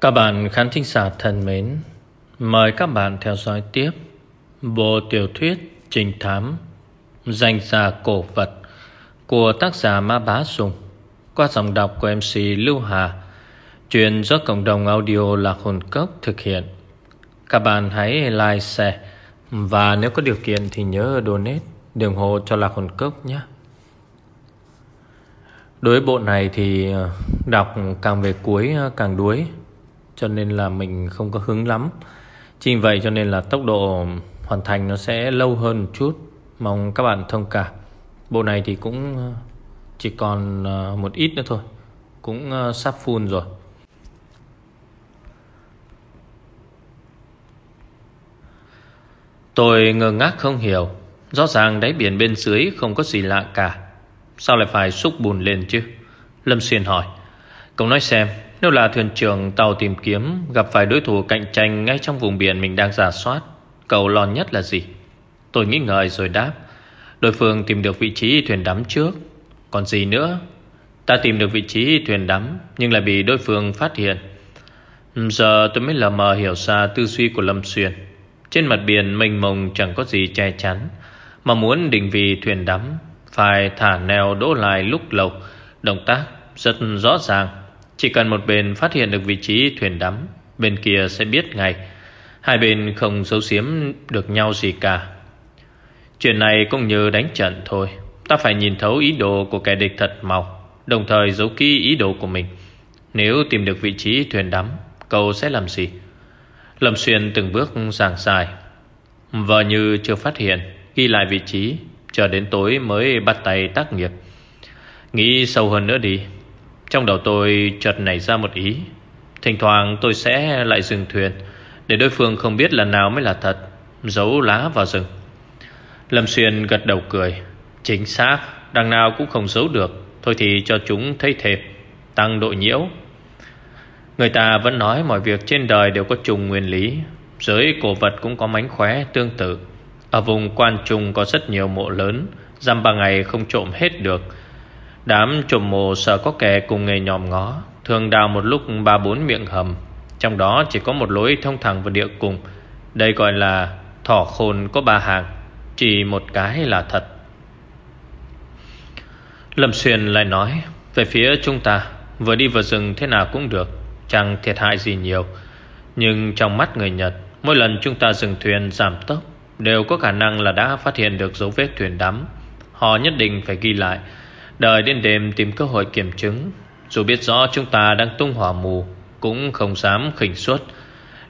Các bạn khán thính giả thân mến, mời các bạn theo dõi tiếp bộ tiểu thuyết Trình Thám Danh gia cổ vật của tác giả Ma Bá Sùng qua giọng đọc của MC Lưu Hà truyền do cộng đồng audio Lạc Hồn Cốc thực hiện. Các bạn hãy like, share và nếu có điều kiện thì nhớ donate để ủng hộ cho Lạc Hồn Cốc nhé. Đối bộ này thì ờ, đọc càng về cuối ờ, càng đuối cho nên là mình không có hứng lắm. Chính vậy cho nên là tốc độ hoàn thành nó sẽ lâu hơn một chút. Mong các bạn thông cảm. Bộ này thì cũng ờ, chỉ còn ờ, một ít nữa thôi. Cũng ờ, sắp full rồi. Tôi ngơ ngác không hiểu. Rõ ràng đáy biển bên dưới không có gì lạ cả. Sao lại phải xúc bùn lên chứ? Lâm Xuyên hỏi. Cậu nói xem nếu là thuyền trưởng tàu tìm kiếm, Gặp phải đối thủ cạnh tranh ngay trong vùng biển mình đang giả soát, Cậu lo nhất là gì? Tôi nghĩ ngợi rồi đáp, Đối phương tìm được vị trí thuyền đắm trước. Còn gì nữa? Ta tìm được vị trí thuyền đắm, Nhưng lại bị đối phương phát hiện. Ừ, giờ tôi mới lờ mờ hiểu ra tư duy của Lâm Xuyên. Trên mặt biển mênh mông chẳng có gì che chắn, Mà muốn định vị thuyền đắm, phải thả neo đỗ lại lúc lầu. Động tác rất rõ ràng. Chỉ cần một bên phát hiện được vị trí thuyền đắm, Bên kia sẽ biết ngay. Hai bên không giấu giếm được nhau gì cả. Chuyện này cũng như đánh trận thôi. Ta phải nhìn thấu ý đồ của kẻ địch thật mau, Đồng thời giấu kỹ ý đồ của mình. Nếu tìm được vị trí thuyền đắm, Cậu sẽ làm gì? Lâm Xuyên từng bước giảng dài. Vợ như chưa phát hiện, Ghi lại vị trí, Chờ đến tối mới bắt tay tác nghiệp. Nghĩ sâu hơn nữa đi. Trong đầu tôi chợt nảy ra một ý. Thỉnh thoảng tôi sẽ lại dừng thuyền, Để đối phương không biết lần nào mới là thật, Giấu lá vào rừng. Lâm Xuyên gật đầu cười. Chính xác, Đằng nào cũng không giấu được. Thôi thì cho chúng thấy thệp Tăng độ nhiễu. Người ta vẫn nói mọi việc trên đời đều có trùng nguyên lý. Giới cổ vật cũng có mánh khóe tương tự. Ở vùng quan trung có rất nhiều mộ lớn, Dăm ba ngày không trộm hết được. Đám trùm mồ sợ có kẻ cùng nghề nhòm ngó, Thường đào một lúc ba bốn miệng hầm. Trong đó chỉ có một lối thông thẳng vào địa cùng. Đây gọi là thỏ khôn có ba hàng Chỉ một cái là thật. Lâm Xuyên lại nói, Về phía chúng ta, Vừa đi vào rừng thế nào cũng được, Chẳng thiệt hại gì nhiều. Nhưng trong mắt người Nhật, Mỗi lần chúng ta dừng thuyền giảm tốc, Đều có khả năng là đã phát hiện được dấu vết thuyền đắm. Họ nhất định phải ghi lại. Đợi đến đêm tìm cơ hội kiểm chứng. Dù biết rõ chúng ta đang tung hỏa mù, Cũng không dám khỉnh suất.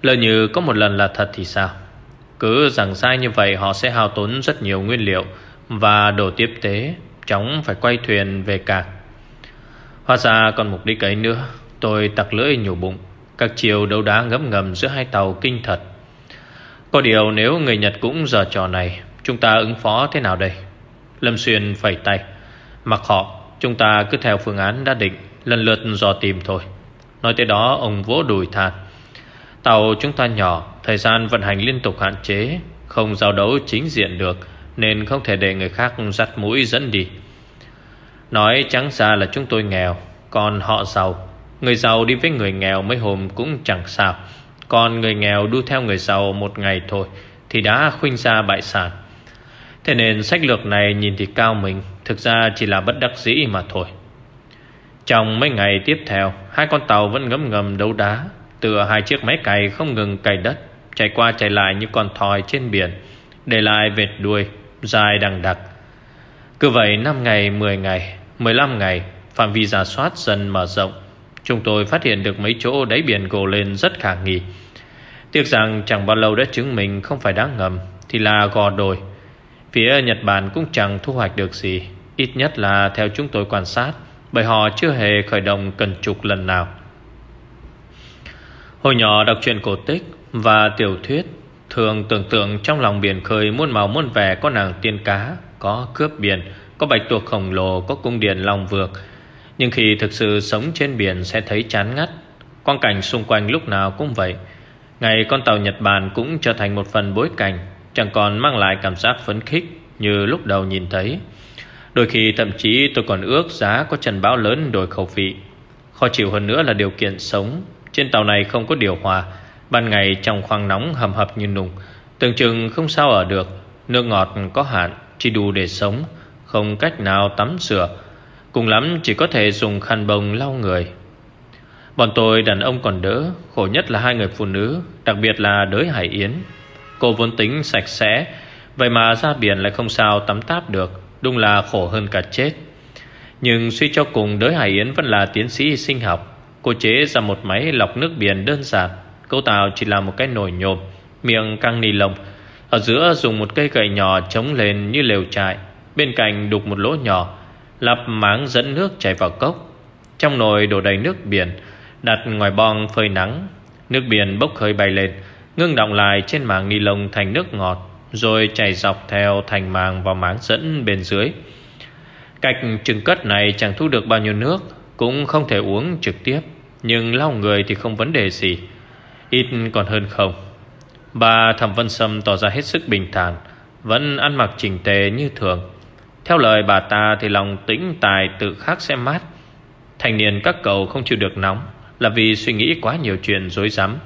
Lỡ như có một lần là thật thì sao? Cứ rằng sai như vậy, Họ sẽ hao tốn rất nhiều nguyên liệu Và đồ tiếp tế, Chóng phải quay thuyền về cảng. Hóa ra còn mục đích ấy nữa. Tôi tặc lưỡi nhủ bụng. Các chiều đấu đá ngấm ngầm giữa hai tàu kinh thật. Có điều nếu người Nhật cũng giờ trò này, Chúng ta ứng phó thế nào đây? Lâm Xuyên phẩy tay. Mặc họ, Chúng ta cứ theo phương án đã định, Lần lượt dò tìm thôi. Nói tới đó, ông vỗ đùi thạt Tàu chúng ta nhỏ, Thời gian vận hành liên tục hạn chế, Không giao đấu chính diện được, Nên không thể để người khác dắt mũi dẫn đi. Nói trắng ra là chúng tôi nghèo, Còn họ giàu. Người giàu đi với người nghèo mấy hôm cũng chẳng sao. Còn người nghèo đu theo người giàu một ngày thôi, Thì đã khuynh ra bại sản. Thế nên sách lược này nhìn thì cao mình Thực ra chỉ là bất đắc dĩ mà thôi. Trong mấy ngày tiếp theo Hai con tàu vẫn ngấm ngầm đấu đá Tựa hai chiếc máy cày không ngừng cày đất Chạy qua chạy lại như con thoi trên biển Để lại vệt đuôi Dài đằng đặc. Cứ vậy 5 ngày, 10 ngày 15 ngày Phạm vi giả soát dần mở rộng. Chúng tôi phát hiện được mấy chỗ đáy biển gồ lên rất khả nghi. Tiếc rằng chẳng bao lâu đã chứng minh không phải đá ngầm Thì là gò đồi. Phía Nhật Bản cũng chẳng thu hoạch được gì, Ít nhất là theo chúng tôi quan sát, Bởi họ chưa hề khởi động cần trục lần nào. Hồi nhỏ đọc truyện cổ tích Và tiểu thuyết, Thường tưởng tượng trong lòng biển khơi Muôn màu muôn vẻ có nàng tiên cá, Có cướp biển, Có bạch tuộc khổng lồ, Có cung điện long vượt nhưng khi thực sự sống trên biển sẽ thấy chán ngắt, Quang cảnh xung quanh lúc nào cũng vậy. Ngày con tàu Nhật Bản cũng trở thành một phần bối cảnh Chẳng còn mang lại cảm giác phấn khích Như lúc đầu nhìn thấy. Đôi khi thậm chí tôi còn ước giá Có trần bão lớn đổi khẩu vị. Khó chịu hơn nữa là điều kiện sống. Trên tàu này không có điều hòa. Ban ngày trong khoang nóng hầm hập như nùng. Tưởng chừng không sao ở được. Nước ngọt có hạn, Chỉ đủ để sống. Không cách nào tắm rửa. Cùng lắm chỉ có thể dùng khăn bông lau người. Bọn tôi đàn ông còn đỡ, Khổ nhất là hai người phụ nữ, Đặc biệt là đới Hải Yến. Cô vốn tính sạch sẽ, Vậy mà ra biển lại không sao tắm táp được, Đúng là khổ hơn cả chết. Nhưng suy cho cùng đới Hải Yến vẫn là tiến sĩ sinh học. Cô chế ra một máy lọc nước biển đơn giản, Cấu tạo chỉ là một cái nồi nhôm Miệng căng ni lông Ở giữa dùng một cây gậy nhỏ chống lên như lều trại, Bên cạnh đục một lỗ nhỏ, Lắp máng dẫn nước chảy vào cốc. Trong nồi đổ đầy nước biển, Đặt ngoài bong phơi nắng, Nước biển bốc hơi bay lên. Ngưng động lại trên màng ni lông thành nước ngọt, Rồi chảy dọc theo thành màng vào máng dẫn bên dưới. Cách trừng cất này chẳng thu được bao nhiêu nước, Cũng không thể uống trực tiếp, Nhưng lau người thì không vấn đề gì, Ít còn hơn không. Bà Thẩm Vân Sâm tỏ ra hết sức bình thản, Vẫn ăn mặc chỉnh tề như thường. Theo lời bà ta thì lòng tĩnh tài tự khắc sẽ mát. Thành niên các cậu không chịu được nóng Là vì suy nghĩ quá nhiều chuyện dối rắm.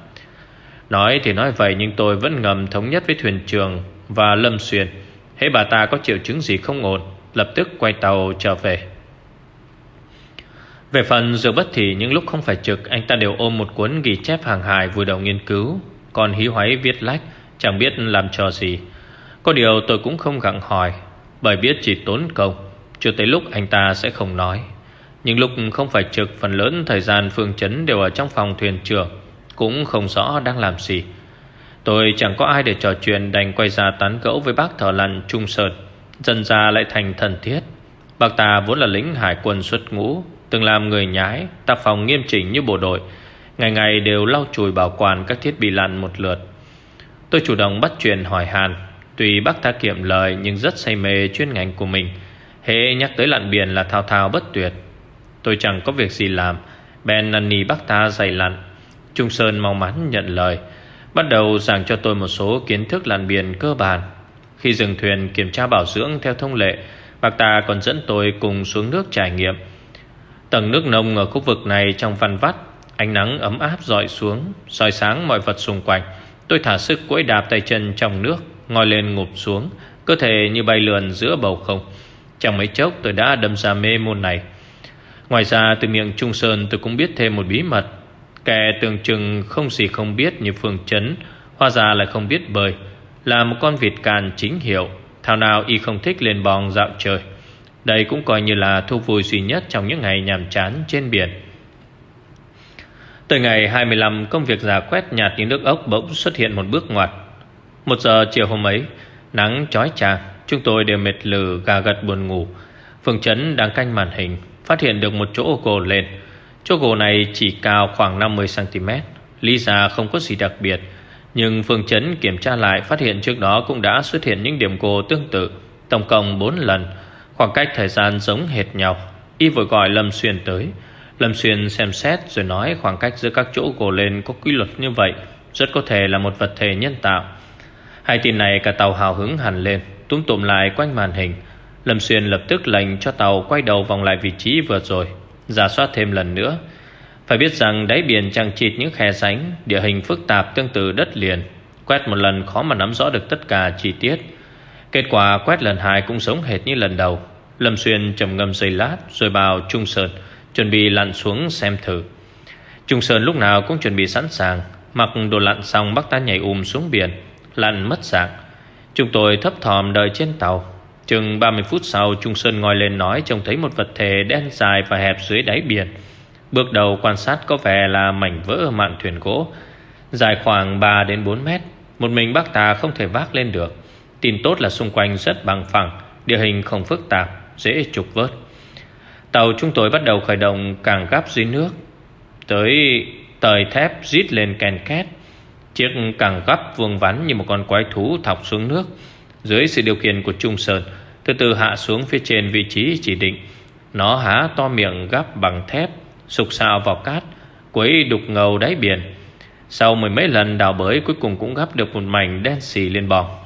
Nói thì nói vậy Nhưng tôi vẫn ngầm thống nhất với thuyền trường Và Lâm Xuyên. Hễ bà ta có triệu chứng gì không ổn, Lập tức quay tàu trở về. Về phần dược bất thì những lúc không phải trực, Anh ta đều ôm một cuốn ghi chép hàng hài Vừa đầu nghiên cứu, Còn hí hoáy viết lách, Chẳng biết làm trò gì. Có điều tôi cũng không gặng hỏi, Bởi biết chỉ tốn công Chưa tới lúc anh ta sẽ không nói. Nhưng lúc không phải trực, Phần lớn thời gian phương chấn đều ở trong phòng thuyền trưởng. Cũng không rõ đang làm gì. Tôi chẳng có ai để trò chuyện Đành quay ra tán gẫu với bác thợ lặn Trung Sơn. Dần ra lại thành thần thiết. Bác ta vốn là lính hải quân xuất ngũ, Từng làm người nhái, Tác phòng nghiêm chỉnh như bộ đội, Ngày ngày đều lau chùi bảo quản các thiết bị lặn một lượt. Tôi chủ động bắt chuyện hỏi hàn Tuy bác ta kiệm lời Nhưng rất say mê chuyên ngành của mình. Hễ nhắc tới lặn biển là thao thao bất tuyệt. Tôi chẳng có việc gì làm, Bèn năn nỉ bác ta dạy lặn. Trung Sơn mau mắn nhận lời, Bắt đầu giảng cho tôi một số kiến thức làn biển cơ bản. Khi dừng thuyền kiểm tra bảo dưỡng theo thông lệ, Bác ta còn dẫn tôi cùng xuống nước trải nghiệm. Tầng nước nông ở khu vực này trong văn vắt, Ánh nắng ấm áp dọi xuống, soi sáng mọi vật xung quanh. Tôi thả sức quẫy đạp tay chân trong nước Ngồi lên ngụp xuống, Cơ thể như bay lượn giữa bầu không. Trong mấy chốc tôi đã đâm ra mê môn này. Ngoài ra từ miệng Trung Sơn tôi cũng biết thêm một bí mật. Kẻ tưởng chừng không gì không biết như Phương Chấn Hoa ra lại không biết bơi Là một con vịt càn chính hiệu, Thảo nào y không thích lên bong dạo trời. Đây cũng coi như là thu vui duy nhất Trong những ngày nhàm chán trên biển. Tới ngày 25 Công việc giả quét nhạt những nước ốc Bỗng xuất hiện một bước ngoặt. Một giờ chiều hôm ấy, Nắng chói chang, Chúng tôi đều mệt lử, gà gật buồn ngủ. Phương Chấn đang canh màn hình, Phát hiện được một chỗ gồ lên. Chỗ gỗ này chỉ cao khoảng 50cm Lý ra không có gì đặc biệt, Nhưng Phương Chấn kiểm tra lại Phát hiện trước đó cũng đã xuất hiện những điểm gỗ tương tự, Tổng cộng 4 lần, Khoảng cách thời gian giống hệt nhau. Y vừa gọi Lâm Xuyên tới. Lâm Xuyên xem xét rồi nói khoảng cách giữa các chỗ gỗ lên có quy luật như vậy, Rất có thể là một vật thể nhân tạo. Hai tin này cả tàu hào hứng hẳn lên, Túm tụm lại quanh màn hình. Lâm Xuyên lập tức lệnh cho tàu quay đầu vòng lại vị trí vừa rồi. Giả soát thêm lần nữa. Phải biết rằng đáy biển chẳng chịt những khe sánh, Địa hình phức tạp tương tự đất liền. Quét một lần khó mà nắm rõ được tất cả chi tiết. Kết quả quét lần hai cũng giống hệt như lần đầu. Lâm Xuyên trầm ngâm giây lát, Rồi bảo Trung Sơn, Chuẩn bị lặn xuống xem thử. Trung Sơn lúc nào cũng chuẩn bị sẵn sàng. Mặc đồ lặn xong bắt ta nhảy ùm xuống biển, Lặn mất dạng. Chúng tôi thấp thòm đợi trên tàu. Chừng 30 phút sau, Trung Sơn ngồi lên nói Trông thấy một vật thể đen dài và hẹp dưới đáy biển. Bước đầu quan sát có vẻ là mảnh vỡ mạn thuyền gỗ, Dài khoảng 3 đến 4 mét. Một mình bác ta không thể vác lên được. Tin tốt là xung quanh rất bằng phẳng, Địa hình không phức tạp, Dễ trục vớt. Tàu chúng tôi bắt đầu khởi động càng gấp dưới nước, Tới tời thép rít lên kèn két. Chiếc càng gấp vuông vắn như một con quái thú thọc xuống nước. Dưới sự điều khiển của Trung Sơn, Từ từ hạ xuống phía trên vị trí chỉ định. Nó há to miệng gấp bằng thép, Sục sạo vào cát, Quấy đục ngầu đáy biển. Sau mười mấy lần đào bới, Cuối cùng cũng gấp được một mảnh đen xì lên bò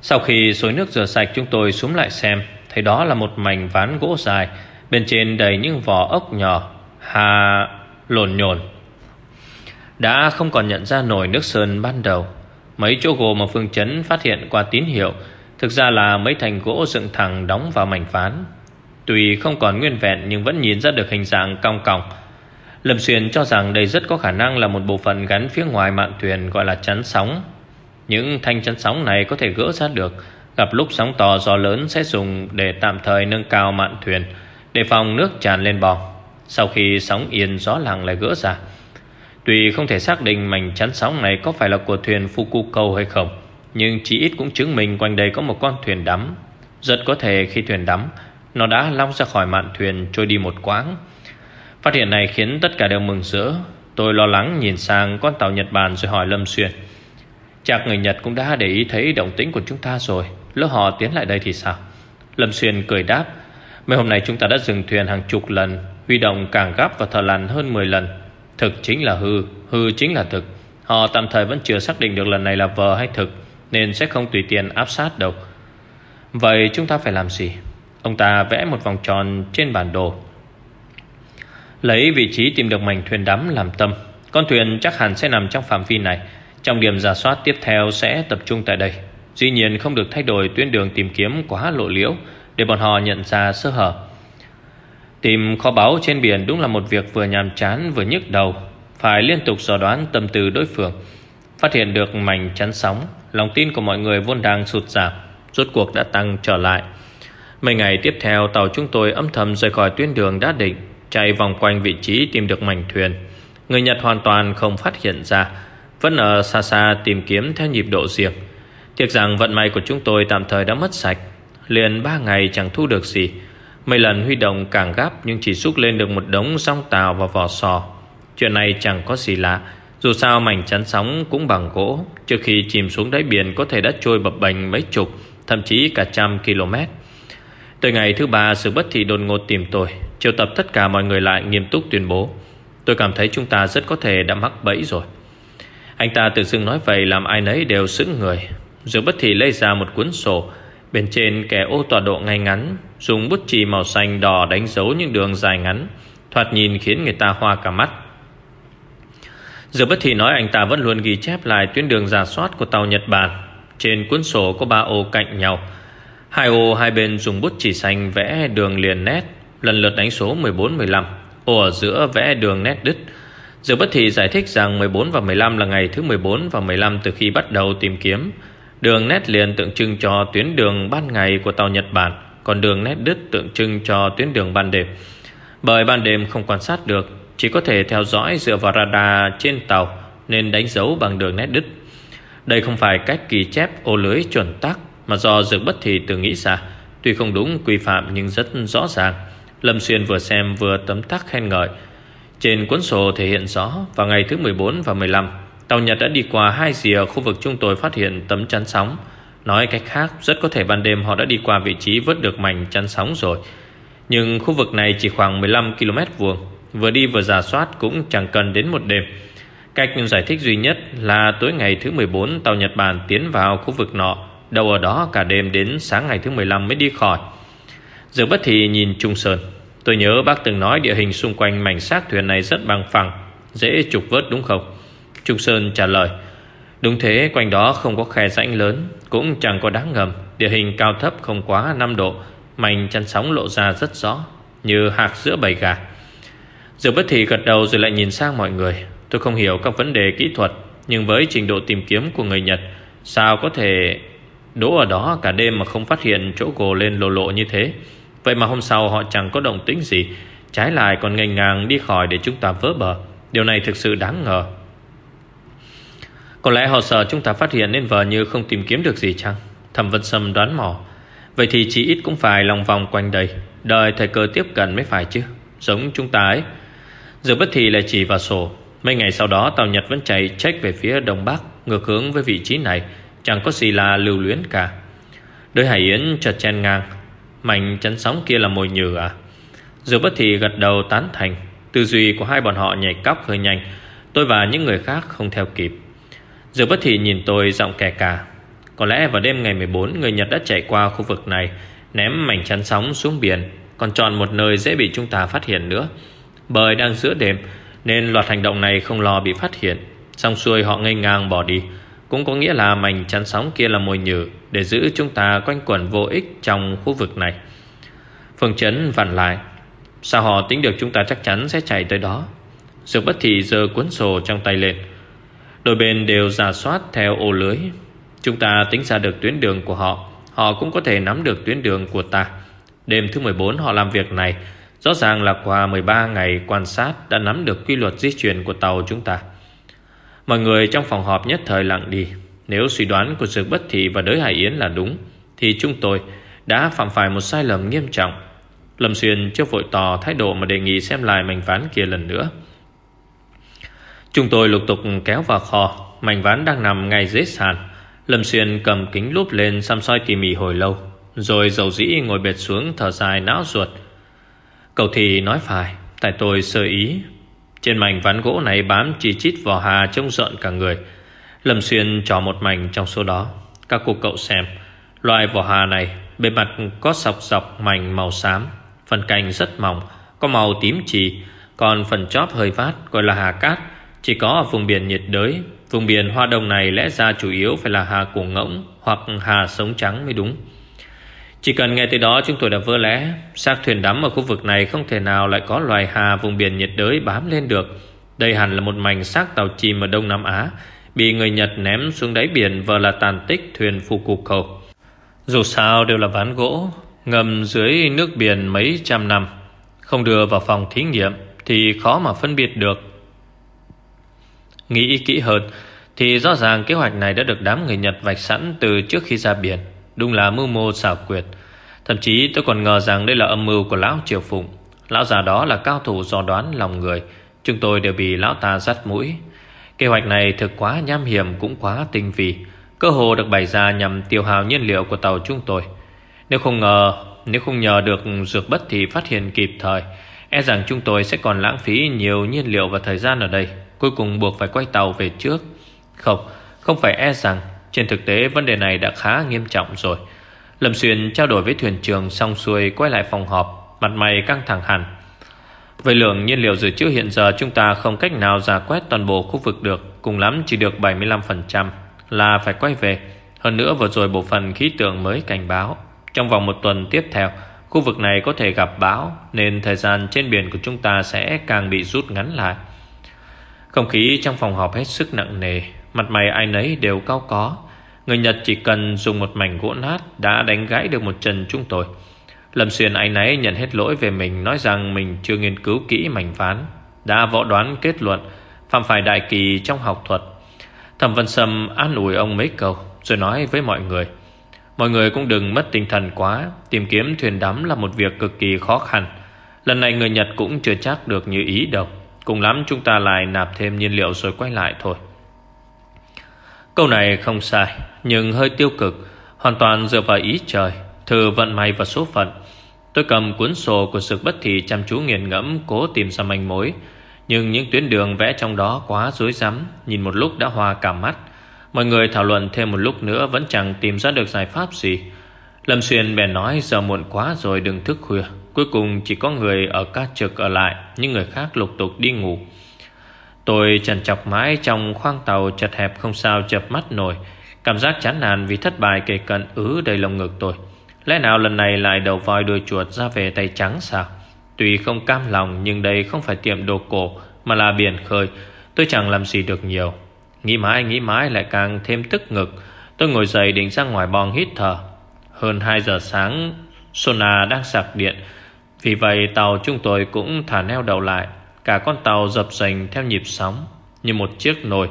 Sau khi xối nước rửa sạch, Chúng tôi xuống lại xem. Thấy đó là một mảnh ván gỗ dài, Bên trên đầy những vỏ ốc nhỏ, Hà lồn nhồn. Đã không còn nhận ra nổi nước sơn ban đầu. Mấy chỗ gồ mà Phương Chấn phát hiện qua tín hiệu Thực ra là mấy thành gỗ dựng thẳng đóng vào mảnh phán, Tuy không còn nguyên vẹn nhưng vẫn nhìn ra được hình dạng cong cong Lâm Xuyên cho rằng đây rất có khả năng là một bộ phận gắn phía ngoài mạn thuyền gọi là chắn sóng. Những thanh chắn sóng này có thể gỡ ra được Gặp lúc sóng to gió lớn sẽ dùng để tạm thời nâng cao mạn thuyền Để phòng nước tràn lên bò Sau khi sóng yên gió lặng lại gỡ ra Tuy không thể xác định mảnh chắn sóng này có phải là của thuyền Fukuko hay không, Nhưng chỉ ít cũng chứng minh quanh đây có một con thuyền đắm. Rất có thể khi thuyền đắm, Nó đã long ra khỏi mạn thuyền trôi đi một quãng. Phát hiện này khiến tất cả đều mừng rỡ. Tôi lo lắng nhìn sang con tàu Nhật Bản rồi hỏi Lâm Xuyên. Chắc người Nhật cũng đã để ý thấy động tĩnh của chúng ta rồi. Lỡ họ tiến lại đây thì sao? Lâm Xuyên cười đáp, Mấy hôm nay chúng ta đã dừng thuyền hàng chục lần, Huy động càng gấp và thở lằn hơn 10 lần. Thực chính là hư Hư chính là thực. Họ tạm thời vẫn chưa xác định được lần này là vờ hay thực, Nên sẽ không tùy tiện áp sát đâu. Vậy chúng ta phải làm gì? Ông ta vẽ một vòng tròn trên bản đồ. Lấy vị trí tìm được mảnh thuyền đắm làm tâm. Con thuyền chắc hẳn sẽ nằm trong phạm vi này. Trong điểm giả soát tiếp theo sẽ tập trung tại đây. Dĩ nhiên không được thay đổi tuyến đường tìm kiếm quá lộ liễu Để bọn họ nhận ra sơ hở. Tìm kho báu trên biển đúng là một việc vừa nhàm chán vừa nhức đầu. Phải liên tục dò đoán tâm tư đối phương, Phát hiện được mảnh chắn sóng, Lòng tin của mọi người vốn đang sụt giảm, Rốt cuộc đã tăng trở lại. Mấy ngày tiếp theo, tàu chúng tôi âm thầm rời khỏi tuyến đường đã định, Chạy vòng quanh vị trí tìm được mảnh thuyền. Người Nhật hoàn toàn không phát hiện ra, Vẫn ở xa xa tìm kiếm theo nhịp độ riêng Tiếc rằng vận may của chúng tôi tạm thời đã mất sạch, Liền ba ngày chẳng thu được gì. Mấy lần huy động càng gấp, Nhưng chỉ xúc lên được một đống song tàu và vỏ sò. Chuyện này chẳng có gì lạ, Dù sao mảnh chắn sóng cũng bằng gỗ. Trước khi chìm xuống đáy biển, Có thể đã trôi bập bềnh mấy chục, Thậm chí cả trăm km. Tới ngày thứ ba, sự bất thị đột ngột tìm tôi. Triệu tập tất cả mọi người lại nghiêm túc tuyên bố. Tôi cảm thấy chúng ta rất có thể đã mắc bẫy rồi. Anh ta tự dưng nói vậy, Làm ai nấy đều sững người. Rồi bất thị lấy ra một cuốn sổ Bên trên kẻ ô tọa độ ngay ngắn, Dùng bút chì màu xanh đỏ đánh dấu những đường dài ngắn, Thoạt nhìn khiến người ta hoa cả mắt. Giờ bất thì nói anh ta vẫn luôn ghi chép lại tuyến đường giả soát của tàu Nhật Bản. Trên cuốn sổ có ba ô cạnh nhau. Hai ô hai bên dùng bút chỉ xanh vẽ đường liền nét, Lần lượt đánh số 14-15 Ô ở giữa vẽ đường nét đứt. Giờ bất thì giải thích rằng 14 và 15 là ngày thứ 14 và 15 từ khi bắt đầu tìm kiếm. Đường nét liền tượng trưng cho tuyến đường ban ngày của tàu Nhật Bản, Còn đường nét đứt tượng trưng cho tuyến đường ban đêm. Bởi ban đêm không quan sát được, Chỉ có thể theo dõi dựa vào radar trên tàu Nên đánh dấu bằng đường nét đứt. Đây không phải cách ghi chép ô lưới chuẩn tắc, Mà do Dược Bất Thì tự nghĩ ra. Tuy không đúng quy phạm nhưng rất rõ ràng. Lâm Xuyên vừa xem vừa tấm tắc khen ngợi. Trên cuốn sổ thể hiện rõ Vào ngày thứ 14 và 15 Tàu Nhật đã đi qua hai rìa khu vực chúng tôi phát hiện tấm chắn sóng. Nói cách khác, Rất có thể ban đêm họ đã đi qua vị trí vớt được mảnh chắn sóng rồi. Nhưng khu vực này chỉ khoảng 15 km vuông. Vừa đi vừa giả soát cũng chẳng cần đến một đêm. Cách giải thích duy nhất là tối ngày thứ 14 Tàu Nhật Bản tiến vào khu vực nọ. Đầu ở đó cả đêm đến sáng ngày thứ 15 mới đi khỏi. Giờ bất thì nhìn Trung Sơn. Tôi nhớ bác từng nói địa hình xung quanh mảnh xác thuyền này rất bằng phẳng, Dễ trục vớt đúng không? Trung Sơn trả lời. Đúng thế, quanh đó không có khe rãnh lớn, Cũng chẳng có đá ngầm. Địa hình cao thấp không quá 5 độ, Mảnh chăn sóng lộ ra rất rõ, Như hạt giữa bầy gà. Giờ bất thì gật đầu rồi lại nhìn sang mọi người. Tôi không hiểu các vấn đề kỹ thuật, Nhưng với trình độ tìm kiếm của người Nhật, Sao có thể đỗ ở đó cả đêm mà không phát hiện chỗ gồ lên lộ lộ như thế? Vậy mà hôm sau họ chẳng có động tĩnh gì, Trái lại còn ngành ngang đi khỏi để chúng ta vỡ bờ. Điều này thực sự đáng ngờ. Có lẽ họ sợ chúng ta phát hiện nên vờ như không tìm kiếm được gì chăng? Thẩm Vân Sâm đoán mò. Vậy thì chỉ ít cũng phải lòng vòng quanh đây. Đợi thời cơ tiếp cận mới phải chứ. Giống chúng ta ấy. Giờ bất thì lại chỉ vào sổ. Mấy ngày sau đó, tàu Nhật vẫn chạy check về phía đông bắc, Ngược hướng với vị trí này. Chẳng có gì là lưu luyến cả. Đôi Hải Yến chợt chen ngang. Mảnh chắn sóng kia là mồi nhử à? Giờ bất thì gật đầu tán thành. Tư duy của hai bọn họ nhảy cóc hơi nhanh. Tôi và những người khác không theo kịp. Dù bất thì nhìn tôi giọng kẻ cả Có lẽ vào đêm ngày 14 Người Nhật đã chạy qua khu vực này, Ném mảnh chắn sóng xuống biển, Còn chọn một nơi dễ bị chúng ta phát hiện nữa. Bởi đang giữa đêm, Nên loạt hành động này không lo bị phát hiện. Xong xuôi họ ngây ngang bỏ đi. Cũng có nghĩa là mảnh chắn sóng kia là mồi nhử Để giữ chúng ta quanh quẩn vô ích trong khu vực này. Phương Trấn vặn lại. Sao họ tính được chúng ta chắc chắn sẽ chạy tới đó? Dược bất thị giơ cuốn sổ trong tay lên. Đôi bên đều giả soát theo ô lưới. Chúng ta tính ra được tuyến đường của họ Họ cũng có thể nắm được tuyến đường của ta. Đêm thứ 14 họ làm việc này, Rõ ràng là qua 13 ngày quan sát Đã nắm được quy luật di chuyển của tàu chúng ta. Mọi người trong phòng họp nhất thời lặng đi. Nếu suy đoán của sự Bất Thị và Đới Hải Yến là đúng, Thì chúng tôi đã phạm phải một sai lầm nghiêm trọng. Lâm Xuyên chưa vội tỏ thái độ mà đề nghị xem lại mảnh ván kia lần nữa. Chúng tôi lục tục kéo vào kho, Mảnh ván đang nằm ngay dưới sàn. Lâm Xuyên cầm kính lúp lên xăm soi tỉ mỉ hồi lâu, Rồi dầu dĩ ngồi bệt xuống thở dài não ruột. Cậu thì nói phải, Tại tôi sơ ý. Trên mảnh ván gỗ này bám chỉ chít vỏ hà trông rợn cả người. Lâm Xuyên trò một mảnh trong số đó. Các cô cậu xem loài vỏ hà này, Bề mặt có sọc dọc mảnh màu xám, Phần cành rất mỏng, Có màu tím chỉ Còn phần chóp hơi vát, gọi là hà cát. Chỉ có ở vùng biển nhiệt đới, Vùng biển Hoa Đông này lẽ ra chủ yếu phải là hà cổ ngỗng Hoặc hà sống trắng mới đúng. Chỉ cần nghe tới đó chúng tôi đã vỡ lẽ. Xác thuyền đắm ở khu vực này Không thể nào lại có loài hà vùng biển nhiệt đới bám lên được. Đây hẳn là một mảnh xác tàu chìm ở Đông Nam Á, Bị người Nhật ném xuống đáy biển Vờ là tàn tích thuyền phu cục khẩu. Dù sao đều là ván gỗ, Ngầm dưới nước biển mấy trăm năm. Không đưa vào phòng thí nghiệm Thì khó mà phân biệt được. Nghĩ kỹ hơn, Thì rõ ràng kế hoạch này đã được đám người Nhật vạch sẵn từ trước khi ra biển, Đúng là mưu mô xảo quyệt. Thậm chí tôi còn ngờ rằng đây là âm mưu của Lão Triều Phụng. Lão già đó là cao thủ do đoán lòng người, Chúng tôi đều bị lão ta dắt mũi. Kế hoạch này thực quá nham hiểm, cũng quá tinh vi. Cơ hồ được bày ra nhằm tiêu hao nhiên liệu của tàu chúng tôi. Nếu không ngờ, Nếu không nhờ được dược bất thì phát hiện kịp thời. E rằng chúng tôi sẽ còn lãng phí nhiều nhiên liệu và thời gian ở đây. Cuối cùng buộc phải quay tàu về trước. Không, không phải e rằng Trên thực tế vấn đề này đã khá nghiêm trọng rồi. Lâm Xuyên trao đổi với thuyền trưởng Xong xuôi quay lại phòng họp Mặt mày căng thẳng hẳn. Về lượng nhiên liệu dự trữ hiện giờ Chúng ta không cách nào giả quét toàn bộ khu vực được Cùng lắm chỉ được 75% Là phải quay về. Hơn nữa vừa rồi bộ phận khí tượng mới cảnh báo Trong vòng một tuần tiếp theo Khu vực này có thể gặp bão Nên thời gian trên biển của chúng ta sẽ càng bị rút ngắn lại không khí trong phòng họp hết sức nặng nề, Mặt mày ai nấy đều cao có. Người Nhật chỉ cần dùng một mảnh gỗ nát Đã đánh gãy được một chân chúng tôi. Lâm Xuyên ai nấy nhận hết lỗi về mình, Nói rằng mình chưa nghiên cứu kỹ mảnh ván, Đã võ đoán kết luận, Phạm phải đại kỳ trong học thuật. Thẩm Vân Sâm an ủi ông mấy câu, Rồi nói với mọi người. Mọi người cũng đừng mất tinh thần quá, Tìm kiếm thuyền đắm là một việc cực kỳ khó khăn. Lần này người Nhật cũng chưa chắc được như ý đâu. Cùng lắm chúng ta lại nạp thêm nhiên liệu rồi quay lại thôi. Câu này không sai, Nhưng hơi tiêu cực, Hoàn toàn dựa vào ý trời, Thử vận may và số phận. Tôi cầm cuốn sổ của sự bất thị chăm chú nghiền ngẫm, Cố tìm ra manh mối. Nhưng những tuyến đường vẽ trong đó quá rối rắm, Nhìn một lúc đã hoa cả mắt. Mọi người thảo luận thêm một lúc nữa Vẫn chẳng tìm ra được giải pháp gì. Lâm Xuyên bèn nói giờ muộn quá rồi đừng thức khuya. Cuối cùng chỉ có người ở ca trực ở lại, Những người khác lục tục đi ngủ. Tôi trần chọc mãi trong khoang tàu chật hẹp không sao chập mắt nổi. Cảm giác chán nản vì thất bại kề cận ứ đầy lồng ngực tôi. Lẽ nào lần này lại đầu voi đuôi chuột ra về tay trắng sao? Tuy không cam lòng, nhưng đây không phải tiệm đồ cổ, Mà là biển khơi. Tôi chẳng làm gì được nhiều. Nghĩ mãi nghĩ mãi lại càng thêm tức ngực. Tôi ngồi dậy định ra ngoài bong hít thở. Hơn 2 giờ sáng, Sona đang sạc điện vì vậy, tàu chúng tôi cũng thả neo đầu lại. Cả con tàu dập dành theo nhịp sóng Như một chiếc nồi.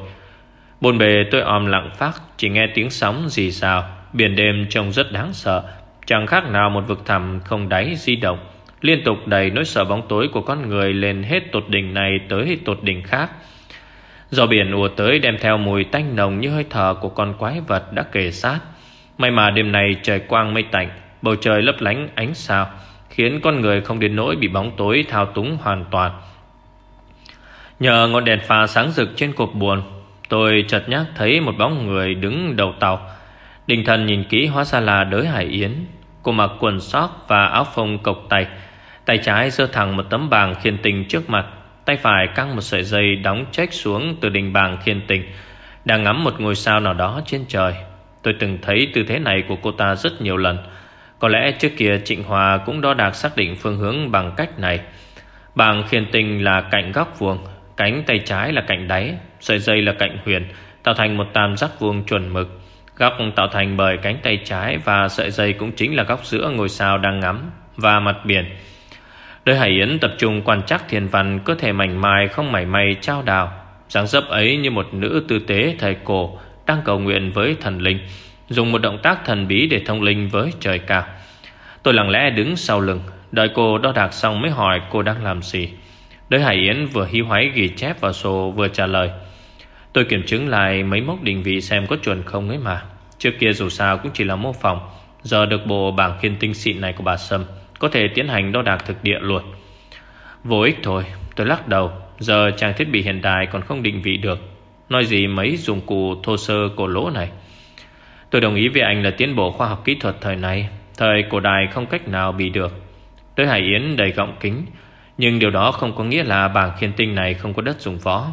Bồn bề tôi om lặng phát, Chỉ nghe tiếng sóng gì sao Biển đêm trông rất đáng sợ. Chẳng khác nào một vực thẳm không đáy di động. Liên tục đẩy nỗi sợ bóng tối của con người Lên hết tột đỉnh này tới tột đỉnh khác. Do biển ùa tới đem theo mùi tanh nồng Như hơi thở của con quái vật đã kề sát. May mà đêm này trời quang mây tạnh, Bầu trời lấp lánh ánh sao. Khiến con người không đến nỗi bị bóng tối thao túng hoàn toàn. Nhờ ngọn đèn pha sáng rực trên cột buồn, Tôi chợt nhắc thấy một bóng người đứng đầu tàu. Đình thần nhìn kỹ hóa ra là đới Hải Yến, Cô mặc quần sóc và áo phông cộc tay Tay trái giơ thẳng một tấm bảng khiên tình trước mặt, Tay phải căng một sợi dây đóng trách xuống từ đỉnh bàng thiên tình, Đang ngắm một ngôi sao nào đó trên trời. Tôi từng thấy tư thế này của cô ta rất nhiều lần. Có lẽ trước kia Trịnh Hòa cũng đo đạc xác định phương hướng bằng cách này. Bảng khiên tinh là cạnh góc vuông, Cánh tay trái là cạnh đáy, Sợi dây là cạnh huyền, Tạo thành một tam giác vuông chuẩn mực. Góc tạo thành bởi cánh tay trái Và sợi dây cũng chính là góc giữa ngôi sao đang ngắm Và mặt biển. Đời Hải Yến tập trung quan trắc thiên văn Cơ thể mảnh mai không mảy may trao đào dáng dấp ấy như một nữ tư tế thầy cổ Đang cầu nguyện với thần linh. Dùng một động tác thần bí để thông linh với trời cao. Tôi lặng lẽ đứng sau lưng. Đợi cô đo đạc xong mới hỏi cô đang làm gì. Đới Hải Yến vừa hí hoáy ghi chép vào sổ vừa trả lời. Tôi kiểm chứng lại mấy mốc định vị xem có chuẩn không ấy mà. Trước kia dù sao cũng chỉ là mô phỏng. Giờ được bộ bảng khiên tinh xịn này của bà Sâm Có thể tiến hành đo đạc thực địa luôn. Vô ích thôi, Tôi lắc đầu. Giờ trang thiết bị hiện đại còn không định vị được. Nói gì mấy dụng cụ thô sơ cổ lỗ này? Tôi đồng ý với anh là tiến bộ khoa học kỹ thuật thời này. Thời cổ đại không cách nào bị được. Tới Hải Yến đầy gọng kính. Nhưng điều đó không có nghĩa là bảng khiên tinh này không có đất dùng võ.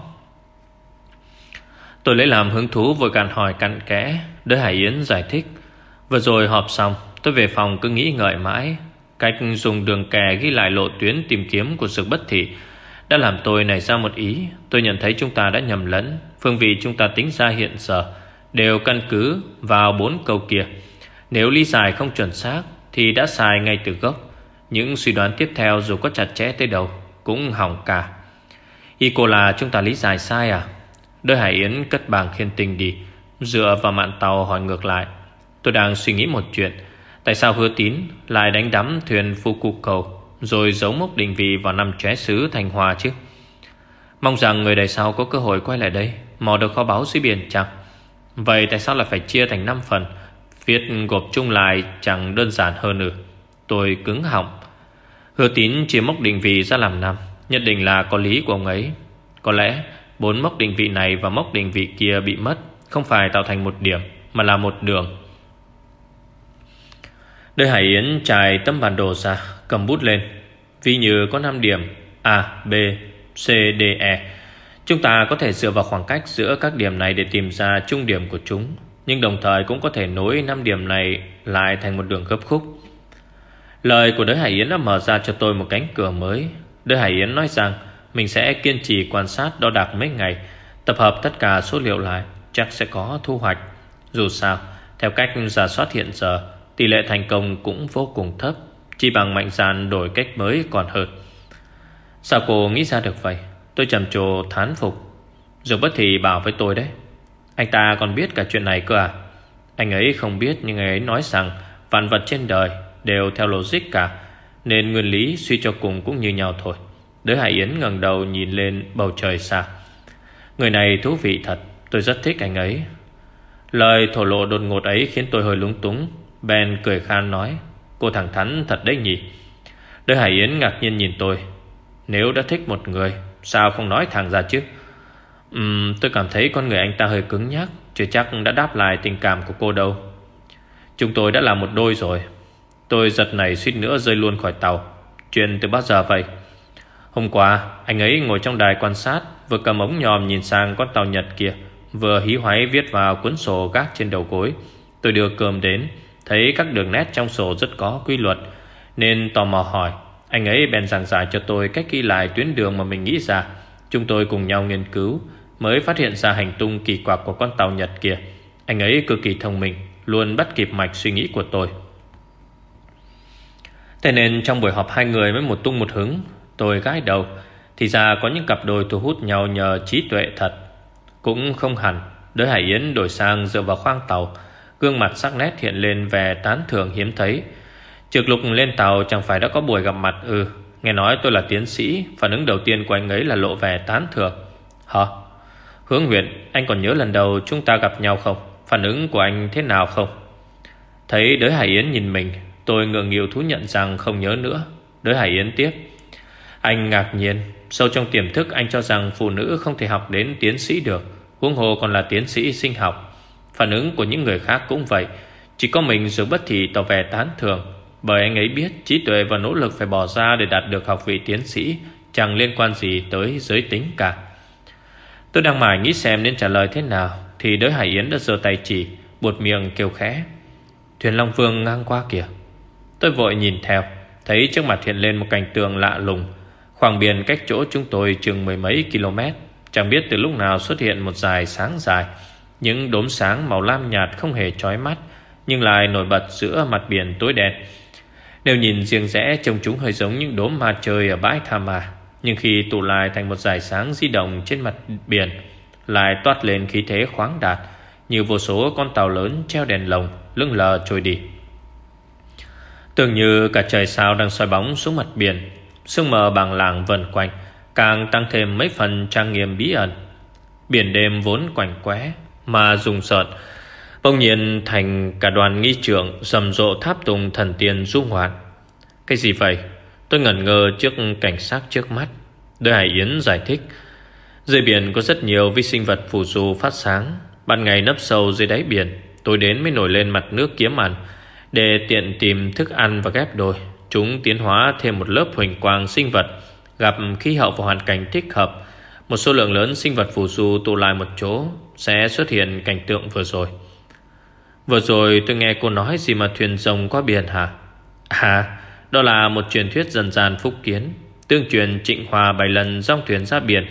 Tôi lấy làm hứng thú vội cạn hỏi cặn kẽ. Đới Hải Yến giải thích. Vừa rồi họp xong, Tôi về phòng cứ nghĩ ngợi mãi. Cách dùng đường kè ghi lại lộ tuyến tìm kiếm của sự bất thị Đã làm tôi nảy ra một ý. Tôi nhận thấy chúng ta đã nhầm lẫn. Phương vị chúng ta tính ra hiện giờ Đều căn cứ vào bốn câu kia. Nếu lý giải không chuẩn xác Thì đã sai ngay từ gốc. Những suy đoán tiếp theo dù có chặt chẽ tới đâu Cũng hỏng cả. Y cô là chúng ta lý giải sai à? Đôi Hải Yến cất bảng khiên tinh đi, Dựa vào mạn tàu hỏi ngược lại. Tôi đang suy nghĩ một chuyện, Tại sao hứa tín lại đánh đắm thuyền phu cụ cầu Rồi giấu mốc định vị vào năm trái xứ Thành Hòa chứ? Mong rằng người đời sau có cơ hội quay lại đây, Mò được kho báu dưới biển chẳng Vậy tại sao lại phải chia thành 5 phần? Viết gộp chung lại chẳng đơn giản hơn nữa Tôi cứng họng. Hứa tín chia mốc định vị ra làm năm. Nhất định là có lý của ông ấy. Có lẽ bốn mốc định vị này và mốc định vị kia bị mất Không phải tạo thành một điểm Mà là một đường. Đời Hải Yến trải tấm bản đồ ra Cầm bút lên. Vì như có 5 điểm A, B, C, D, E. Chúng ta có thể dựa vào khoảng cách giữa các điểm này để tìm ra trung điểm của chúng, Nhưng đồng thời cũng có thể nối 5 điểm này lại thành một đường gấp khúc. Lời của đới Hải Yến đã mở ra cho tôi một cánh cửa mới. Đới Hải Yến nói rằng, Mình sẽ kiên trì quan sát đo đạc mấy ngày, Tập hợp tất cả số liệu lại, Chắc sẽ có thu hoạch. Dù sao, Theo cách giả soát hiện giờ, Tỷ lệ thành công cũng vô cùng thấp, Chỉ bằng mạnh dạn đổi cách mới còn hơn. Sao cô nghĩ ra được vậy? Tôi trầm trồ thán phục. Rồi bất thì bảo với tôi đấy. Anh ta còn biết cả chuyện này cơ à? Anh ấy không biết nhưng anh ấy nói rằng Vạn vật trên đời đều theo logic cả, Nên nguyên lý suy cho cùng cũng như nhau thôi. Đới Hải Yến ngẩng đầu nhìn lên bầu trời xa. Người này thú vị thật, Tôi rất thích anh ấy. Lời thổ lộ đột ngột ấy khiến tôi hơi lúng túng. Ben cười khan nói, Cô thẳng thắn thật đấy nhỉ? Đới Hải Yến ngạc nhiên nhìn tôi, Nếu đã thích một người Sao không nói thẳng ra chứ? Uhm, Tôi cảm thấy con người anh ta hơi cứng nhắc Chưa chắc đã đáp lại tình cảm của cô đâu. Chúng tôi đã là một đôi rồi. Tôi giật này suýt nữa rơi luôn khỏi tàu. Chuyện từ bao giờ vậy? Hôm qua anh ấy ngồi trong đài quan sát Vừa cầm ống nhòm nhìn sang con tàu Nhật kia Vừa hí hoáy viết vào cuốn sổ gác trên đầu gối. Tôi đưa cơm đến Thấy các đường nét trong sổ rất có quy luật Nên tò mò hỏi anh ấy bèn giảng giải cho tôi cách ghi lại tuyến đường mà mình nghĩ ra. Chúng tôi cùng nhau nghiên cứu, Mới phát hiện ra hành tung kỳ quặc của con tàu Nhật kia. Anh ấy cực kỳ thông minh, Luôn bắt kịp mạch suy nghĩ của tôi. Thế nên trong buổi họp hai người mới một tung một hứng, Tôi gái đầu. Thì ra có những cặp đôi thu hút nhau nhờ trí tuệ thật. Cũng không hẳn, Đới Hải Yến đổi sang dựa vào khoang tàu. Gương mặt sắc nét hiện lên vẻ tán thưởng hiếm thấy. Trực lục lên tàu, chẳng phải đã có buổi gặp mặt Ừ. Nghe nói tôi là tiến sĩ, Phản ứng đầu tiên của anh ấy là lộ vẻ tán thưởng. Hả? Hướng huyện Anh còn nhớ lần đầu chúng ta gặp nhau không? Phản ứng của anh thế nào không? Thấy đới Hải Yến nhìn mình, Tôi ngượng nghịu thú nhận rằng không nhớ nữa. Đới Hải Yến tiếp. Anh ngạc nhiên, Sâu trong tiềm thức anh cho rằng phụ nữ không thể học đến tiến sĩ được. Huống hồ còn là tiến sĩ sinh học. Phản ứng của những người khác cũng vậy. Chỉ có mình dù bất thì tỏ vẻ tán thường bởi anh ấy biết trí tuệ và nỗ lực phải bỏ ra Để đạt được học vị tiến sĩ, Chẳng liên quan gì tới giới tính cả. Tôi đang mải nghĩ xem nên trả lời thế nào, Thì đới Hải Yến đã giơ tay chỉ, Buột miệng kêu khẽ. Thuyền Long Vương ngang qua kìa. Tôi vội nhìn theo, Thấy trước mặt hiện lên một cảnh tượng lạ lùng. Khoảng biển cách chỗ chúng tôi chừng mười mấy km, Chẳng biết từ lúc nào xuất hiện một dài sáng dài. Những đốm sáng màu lam nhạt không hề chói mắt, Nhưng lại nổi bật giữa mặt biển tối đen. Nếu nhìn riêng rẽ, Trông chúng hơi giống những đốm mặt trời ở bãi Tha Ma. Nhưng khi tụ lại thành một dải sáng di động trên mặt biển, Lại toát lên khí thế khoáng đạt, Như vô số con tàu lớn treo đèn lồng Lưng lờ trôi đi. Tưởng như cả trời sao đang soi bóng xuống mặt biển, Sương mờ bằng làng vần quanh, Càng tăng thêm mấy phần trang nghiêm bí ẩn. Biển đêm vốn quạnh quẽ, Mà rùng sợt Bỗng nhiên thành cả đoàn nghi trưởng Rầm rộ tháp tùng thần tiên du hoạt Cái gì vậy? Tôi ngẩn ngơ trước cảnh sát trước mắt. Đôi Hải Yến giải thích. Dưới biển có rất nhiều vi sinh vật phù du phát sáng. Ban ngày nấp sâu dưới đáy biển Tôi đến mới nổi lên mặt nước kiếm ăn Để tiện tìm thức ăn và ghép đôi. Chúng tiến hóa thêm một lớp huỳnh quang sinh vật, Gặp khí hậu và hoàn cảnh thích hợp. Một số lượng lớn sinh vật phù du tụ lại một chỗ, Sẽ xuất hiện cảnh tượng vừa rồi. Vừa rồi tôi nghe cô nói gì mà thuyền rồng qua biển hả? À Đó là một truyền thuyết dân gian phúc kiến. Tương truyền trịnh hòa bảy lần dòng thuyền ra biển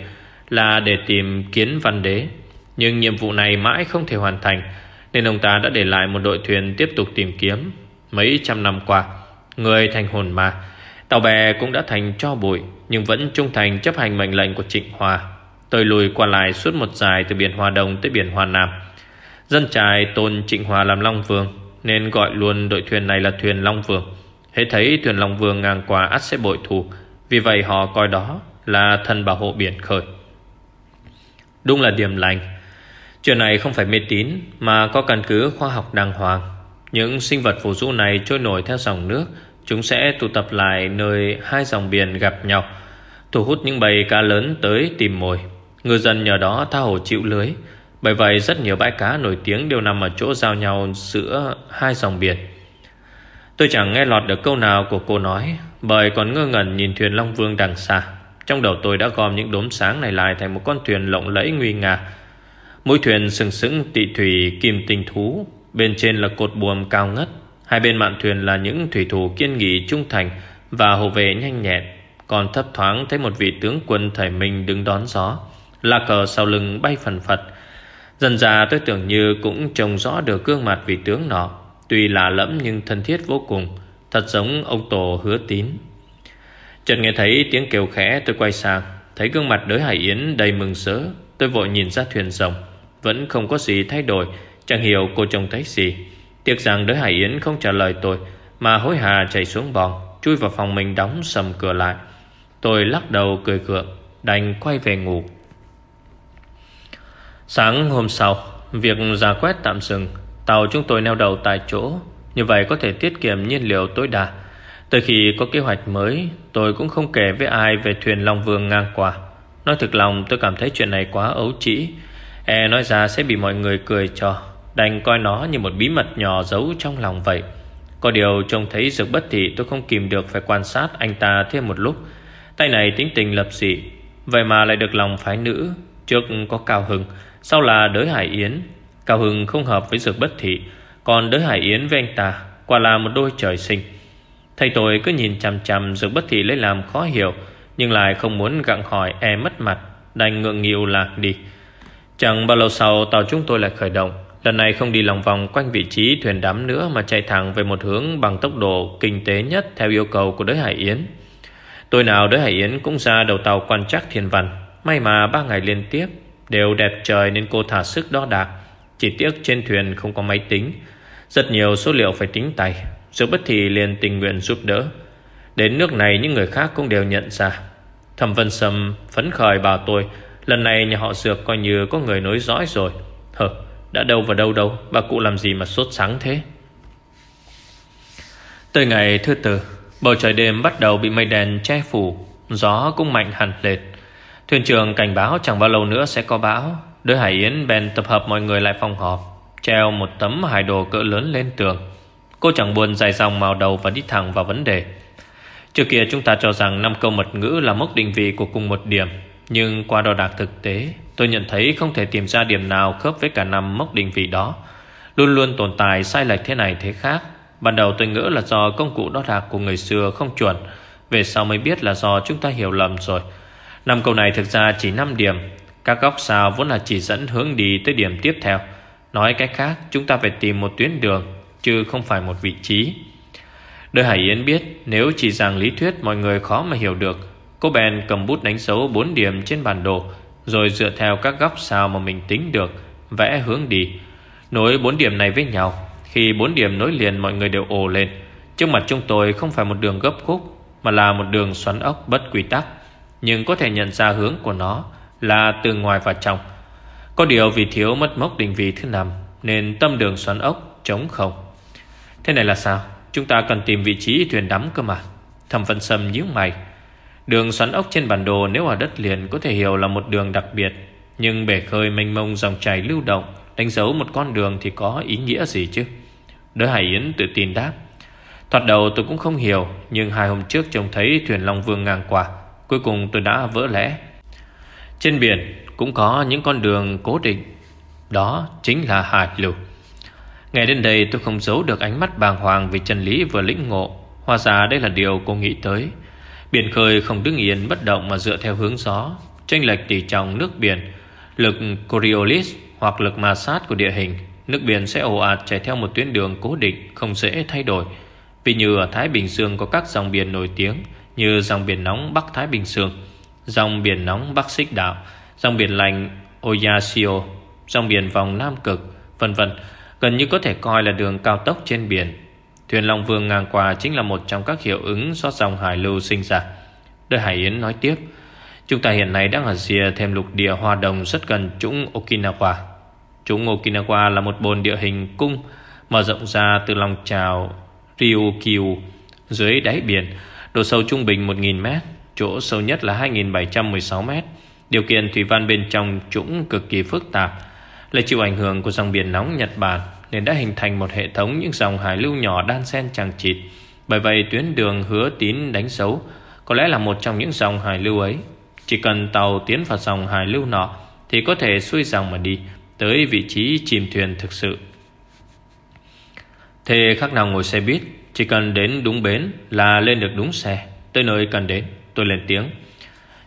Là để tìm kiến văn đế. Nhưng nhiệm vụ này mãi không thể hoàn thành, Nên ông ta đã để lại một đội thuyền tiếp tục tìm kiếm. Mấy trăm năm qua, Người thành hồn ma Tàu bè cũng đã thành cho bụi, Nhưng vẫn trung thành chấp hành mệnh lệnh của Trịnh Hòa. Tơi lùi qua lại suốt một dài Từ biển Hòa Đông tới biển Hòa Nam. Dân trài tôn Trịnh Hòa làm Long Vương, Nên gọi luôn đội thuyền này là thuyền Long Vương. Hễ thấy thuyền Long Vương ngang qua ắt sẽ bội thù Vì vậy họ coi đó là thần bảo hộ biển khơi. Đúng là điểm lành. Chuyện này không phải mê tín, Mà có căn cứ khoa học đàng hoàng. Những sinh vật phù du này trôi nổi theo dòng nước, Chúng sẽ tụ tập lại nơi hai dòng biển gặp nhau, Thu hút những bầy cá lớn tới tìm mồi. Ngư dân nhờ đó tha hồ chịu lưới bởi vậy, rất nhiều bãi cá nổi tiếng đều nằm ở chỗ giao nhau giữa hai dòng biển. Tôi chẳng nghe lọt được câu nào của cô nói, Bởi còn ngơ ngẩn nhìn thuyền Long Vương đằng xa. Trong đầu tôi đã gom những đốm sáng này lại thành một con thuyền lộng lẫy nguy nga. Mũi thuyền sừng sững tị thủy kim tinh thú, Bên trên là cột buồm cao ngất. Hai bên mạn thuyền là những thủy thủ kiên nghị trung thành Và hộ vệ nhanh nhẹn. Còn thấp thoáng thấy một vị tướng quân thầy mình đứng đón gió, Là cờ sau lưng bay phần phật. Dần ra tôi tưởng như cũng trông rõ được gương mặt vị tướng nọ. Tuy lạ lẫm nhưng thân thiết vô cùng, Thật giống ông Tổ hứa tín. Chợt nghe thấy tiếng kêu khẽ, tôi quay sang. Thấy gương mặt đới Hải Yến đầy mừng sớ, Tôi vội nhìn ra thuyền rồng. Vẫn không có gì thay đổi, Chẳng hiểu cô trông thấy gì. Tiếc rằng đới Hải Yến không trả lời tôi, Mà hối hà chạy xuống bòn, Chui vào phòng mình đóng sầm cửa lại. Tôi lắc đầu cười cượng Đành quay về ngủ. Sáng hôm sau, Việc giả quét tạm dừng, Tàu chúng tôi neo đầu tại chỗ. Như vậy có thể tiết kiệm nhiên liệu tối đa. Từ khi có kế hoạch mới, Tôi cũng không kể với ai về thuyền Long Vương ngang qua. Nói thực lòng, tôi cảm thấy chuyện này quá ấu trĩ. E nói ra sẽ bị mọi người cười cho, Đành coi nó như một bí mật nhỏ giấu trong lòng vậy. Có điều trông thấy dược bất thị, tôi không kìm được phải quan sát anh ta thêm một lúc. Tay này tính tình lập dị, Vậy mà lại được lòng phái nữ, Trước có Cao Hưng sau là đới Hải Yến, Cao Hưng không hợp với dược bất thị, Còn đới Hải Yến với anh ta, Quả là một đôi trời sinh. Thầy tôi cứ nhìn chằm chằm dược bất thị lấy làm khó hiểu, Nhưng lại không muốn gặng hỏi e mất mặt, Đành ngượng nghịu lạc đi. Chẳng bao lâu sau, tàu chúng tôi lại khởi động. Lần này không đi lòng vòng quanh vị trí thuyền đắm nữa Mà chạy thẳng về một hướng bằng tốc độ kinh tế nhất Theo yêu cầu của đới Hải Yến. Tôi nào đới Hải Yến cũng ra đầu tàu quan trắc thiên văn. May mà ba ngày liên tiếp Đều đẹp trời nên cô thả sức đo đạc. Chỉ tiếc trên thuyền không có máy tính. Rất nhiều số liệu phải tính tay. Dù bất thì liền tình nguyện giúp đỡ. Đến nước này những người khác cũng đều nhận ra. Thẩm Vân Sâm phấn khởi bảo tôi, Lần này nhà họ Dược coi như có người nối dõi rồi. Hờ, đã đâu vào đâu đâu, Bà cụ làm gì mà sốt sáng thế? Tới ngày thứ tư, Bầu trời đêm bắt đầu bị mây đèn che phủ. Gió cũng mạnh hẳn lệt Thuyền trưởng cảnh báo chẳng bao lâu nữa sẽ có bão. Đới Hải Yến bèn tập hợp mọi người lại phòng họp, Treo một tấm hải đồ cỡ lớn lên tường. Cô chẳng buồn dài dòng màu đầu và đi thẳng vào vấn đề. Trước kia chúng ta cho rằng năm câu mật ngữ là mốc định vị của cùng một điểm, Nhưng qua đo đạc thực tế, Tôi nhận thấy không thể tìm ra điểm nào khớp với cả năm mốc định vị đó. Luôn luôn tồn tại sai lệch thế này thế khác. Ban đầu tôi ngỡ là do công cụ đo đạc của người xưa không chuẩn, Về sau mới biết là do chúng ta hiểu lầm rồi. Năm câu này thực ra chỉ 5 điểm. Các góc sao vốn là chỉ dẫn hướng đi tới điểm tiếp theo. Nói cách khác, chúng ta phải tìm một tuyến đường, Chứ không phải một vị trí. Đời Hải Yến biết, Nếu chỉ rằng lý thuyết, mọi người khó mà hiểu được. Cô bèn cầm bút đánh dấu 4 điểm trên bản đồ, Rồi dựa theo các góc sao mà mình tính được, Vẽ hướng đi. Nối 4 điểm này với nhau. Khi 4 điểm nối liền, mọi người đều ồ lên. Trước mặt chúng tôi không phải một đường gấp khúc, Mà là một đường xoắn ốc bất quy tắc. Nhưng có thể nhận ra hướng của nó Là từ ngoài vào trong. Có điều vì thiếu mất mốc định vị thứ năm, Nên tâm đường xoắn ốc, trống không. Thế này là sao? Chúng ta cần tìm vị trí thuyền đắm cơ mà. Thẩm Vân Sâm nhíu mày. Đường xoắn ốc trên bản đồ nếu ở đất liền Có thể hiểu là một đường đặc biệt, Nhưng bể khơi mênh mông dòng chảy lưu động, Đánh dấu một con đường thì có ý nghĩa gì chứ? Đới Hải Yến tự tin đáp. Thoạt đầu tôi cũng không hiểu, Nhưng hai hôm trước trông thấy thuyền Long Vương ngang qua. Cuối cùng tôi đã vỡ lẽ. Trên biển cũng có những con đường cố định. Đó chính là hải lưu ngày đến đây tôi không giấu được ánh mắt bàng hoàng Vì chân lý vừa lĩnh ngộ. Hóa ra đây là điều cô nghĩ tới. Biển khơi không đứng yên bất động Mà dựa theo hướng gió Tranh lệch tỷ trọng nước biển, Lực Coriolis hoặc lực ma sát của địa hình. Nước biển sẽ ồ ạt chạy theo một tuyến đường cố định, Không dễ thay đổi. Vì như ở Thái Bình Dương có các dòng biển nổi tiếng như dòng biển nóng Bắc Thái Bình Dương Dòng biển nóng Bắc Xích Đạo Dòng biển lạnh Oyashio, Dòng biển vòng Nam Cực vân vân Gần như có thể coi là đường cao tốc trên biển. Thuyền Long Vương ngang qua Chính là một trong các hiệu ứng do dòng hải lưu sinh ra. Đời Hải Yến nói tiếp Chúng ta hiện nay đang ở rìa thêm lục địa hoa đồng rất gần trũng Okinawa. Trũng Okinawa là một bồn địa hình cung Mở rộng ra từ lòng trào Ryukyu Dưới đáy biển. Độ sâu trung bình 1.000 mét, Chỗ sâu nhất là 2.716 mét. Điều kiện thủy văn bên trong trũng cực kỳ phức tạp, Lại chịu ảnh hưởng của dòng biển nóng Nhật Bản, Nên đã hình thành một hệ thống những dòng hải lưu nhỏ đan xen chằng chịt. Bởi vậy, tuyến đường hứa tín đánh dấu Có lẽ là một trong những dòng hải lưu ấy. Chỉ cần tàu tiến vào dòng hải lưu nọ Thì có thể xuôi dòng mà đi, Tới vị trí chìm thuyền thực sự. Thế khác nào ngồi xe buýt? Chỉ cần đến đúng bến là lên được đúng xe. Tới nơi cần đến, Tôi lên tiếng.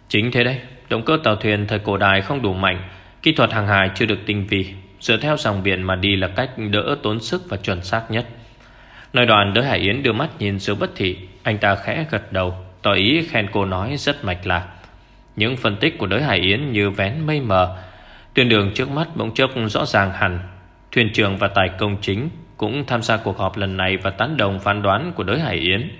Chính thế đấy, Động cơ tàu thuyền thời cổ đại không đủ mạnh, Kỹ thuật hàng hải chưa được tinh vi. Dựa theo dòng biển mà đi là cách đỡ tốn sức và chuẩn xác nhất. Nơi đoàn đới Hải Yến đưa mắt nhìn sự bất thị, Anh ta khẽ gật đầu, Tỏ ý khen cô nói rất mạch lạc. Những phân tích của đới Hải Yến như vén mây mờ, Tuyến đường trước mắt bỗng chốc rõ ràng hẳn. Thuyền trưởng và tài công chính cũng tham gia cuộc họp lần này Và tán đồng phán đoán của đới Hải Yến.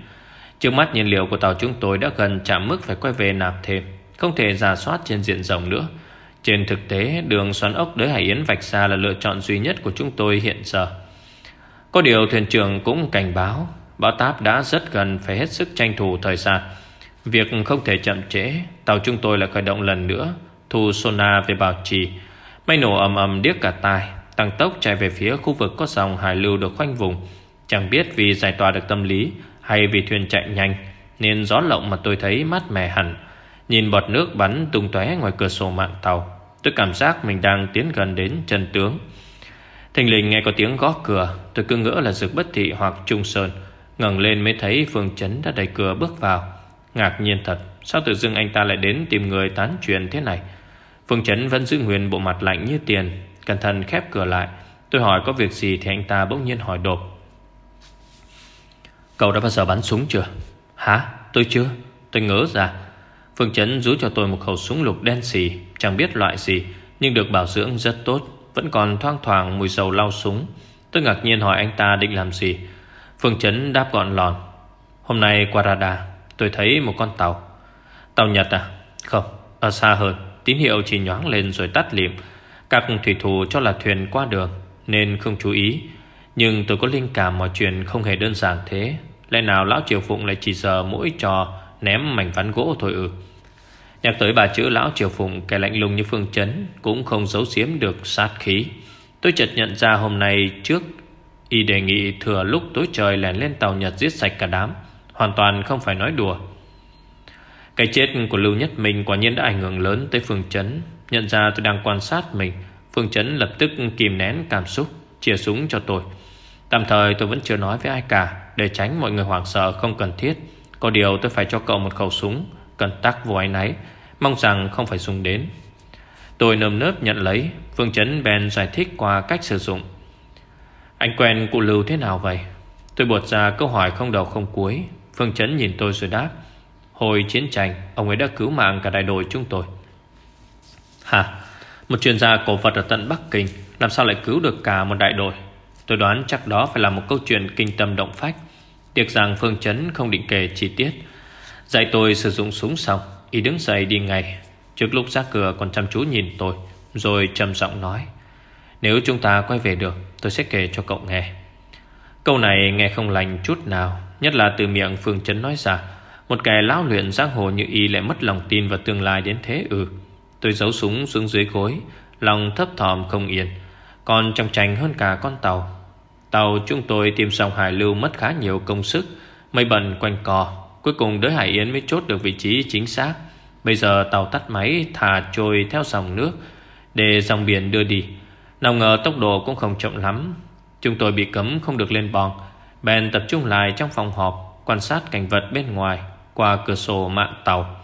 Trước mắt, nhiên liệu của tàu chúng tôi Đã gần chạm mức phải quay về nạp thêm, Không thể giả soát trên diện rộng nữa. Trên thực tế, đường xoắn ốc đới Hải Yến vạch ra Là lựa chọn duy nhất của chúng tôi hiện giờ. Có điều thuyền trưởng cũng cảnh báo Bão táp đã rất gần Phải hết sức tranh thủ thời gian. Việc không thể chậm trễ, Tàu chúng tôi lại khởi động lần nữa, Thu Sona về bảo trì. May nổ ầm ầm điếc cả tai. Tăng tốc chạy về phía khu vực có dòng hải lưu được khoanh vùng. Chẳng biết vì giải tỏa được tâm lý Hay vì thuyền chạy nhanh, Nên gió lộng mà tôi thấy mát mẻ hẳn. Nhìn bọt nước bắn tung tóe ngoài cửa sổ mạng tàu, Tôi cảm giác mình đang tiến gần đến chân tướng. Thình lình nghe có tiếng gõ cửa, Tôi cứ ngỡ là Dược Bất Thị hoặc Trung Sơn. Ngẩng lên mới thấy Phương Chấn đã đẩy cửa bước vào. Ngạc nhiên thật, Sao tự dưng anh ta lại đến tìm người tán chuyện thế này? Phương Chấn vẫn giữ nguyên bộ mặt lạnh như tiền Cẩn thận khép cửa lại. Tôi hỏi có việc gì thì anh ta bỗng nhiên hỏi đột. Cậu đã bao giờ bắn súng chưa? Hả? Tôi chưa. Tôi ngỡ ra. Phương Chấn rú cho tôi một khẩu súng lục đen xì, Chẳng biết loại gì, Nhưng được bảo dưỡng rất tốt. Vẫn còn thoang thoảng mùi dầu lau súng. Tôi ngạc nhiên hỏi anh ta định làm gì. Phương Chấn đáp gọn lòn Hôm nay qua radar, Tôi thấy một con tàu. Tàu Nhật à? Không, Ở xa hơn. Tín hiệu chỉ nhoáng lên rồi tắt liệm. Các thủy thủ cho là thuyền qua đường, Nên không chú ý. Nhưng tôi có linh cảm mọi chuyện không hề đơn giản thế. Lẽ nào Lão Triều Phụng lại chỉ giờ mỗi trò Ném mảnh ván gỗ thôi ư? Nhắc tới bà chữ Lão Triều Phụng, Kẻ lạnh lùng như phương chấn Cũng không giấu giếm được sát khí. Tôi chợt nhận ra hôm nay trước, Y đề nghị thừa lúc tối trời lèn lên tàu Nhật giết sạch cả đám, Hoàn toàn không phải nói đùa. Cái chết của Lưu Nhất Minh Quả nhiên đã ảnh hưởng lớn tới Phương Chấn. Nhận ra tôi đang quan sát mình, Phương Chấn lập tức kìm nén cảm xúc Chia súng cho tôi. Tạm thời tôi vẫn chưa nói với ai cả, Để tránh mọi người hoảng sợ không cần thiết. Có điều tôi phải cho cậu một khẩu súng, Cần tắc vô ái náy, Mong rằng không phải dùng đến. Tôi nơm nớp nhận lấy, Phương Chấn bèn giải thích qua cách sử dụng. Anh quen cụ Lưu thế nào vậy? Tôi buột ra câu hỏi không đầu không cuối. Phương Chấn nhìn tôi rồi đáp. Hồi chiến tranh, Ông ấy đã cứu mạng cả đại đội chúng tôi. Hả? Một chuyên gia cổ vật ở tận Bắc Kinh, Làm sao lại cứu được cả một đại đội? Tôi đoán chắc đó phải là một câu chuyện kinh tâm động phách. Tiếc rằng Phương Chấn không định kể chi tiết. Dạy tôi sử dụng súng xong, Y đứng dậy đi ngay. Trước lúc ra cửa còn chăm chú nhìn tôi, Rồi trầm giọng nói, Nếu chúng ta quay về được, Tôi sẽ kể cho cậu nghe. Câu này nghe không lành chút nào, Nhất là từ miệng Phương Chấn nói ra, Một kẻ lão luyện giang hồ như y lại mất lòng tin vào tương lai đến thế ư. Tôi giấu súng xuống dưới gối, Lòng thấp thỏm không yên. Còn trong tranh hơn cả con tàu. Tàu chúng tôi tìm xong Hải Lưu mất khá nhiều công sức Mây bần quanh cò Cuối cùng đới Hải Yến mới chốt được vị trí chính xác. Bây giờ tàu tắt máy, thả trôi theo dòng nước, Để dòng biển đưa đi. Nào ngờ tốc độ cũng không chậm lắm. Chúng tôi bị cấm không được lên bòn Bèn tập trung lại trong phòng họp, Quan sát cảnh vật bên ngoài Qua cửa sổ mạng tàu.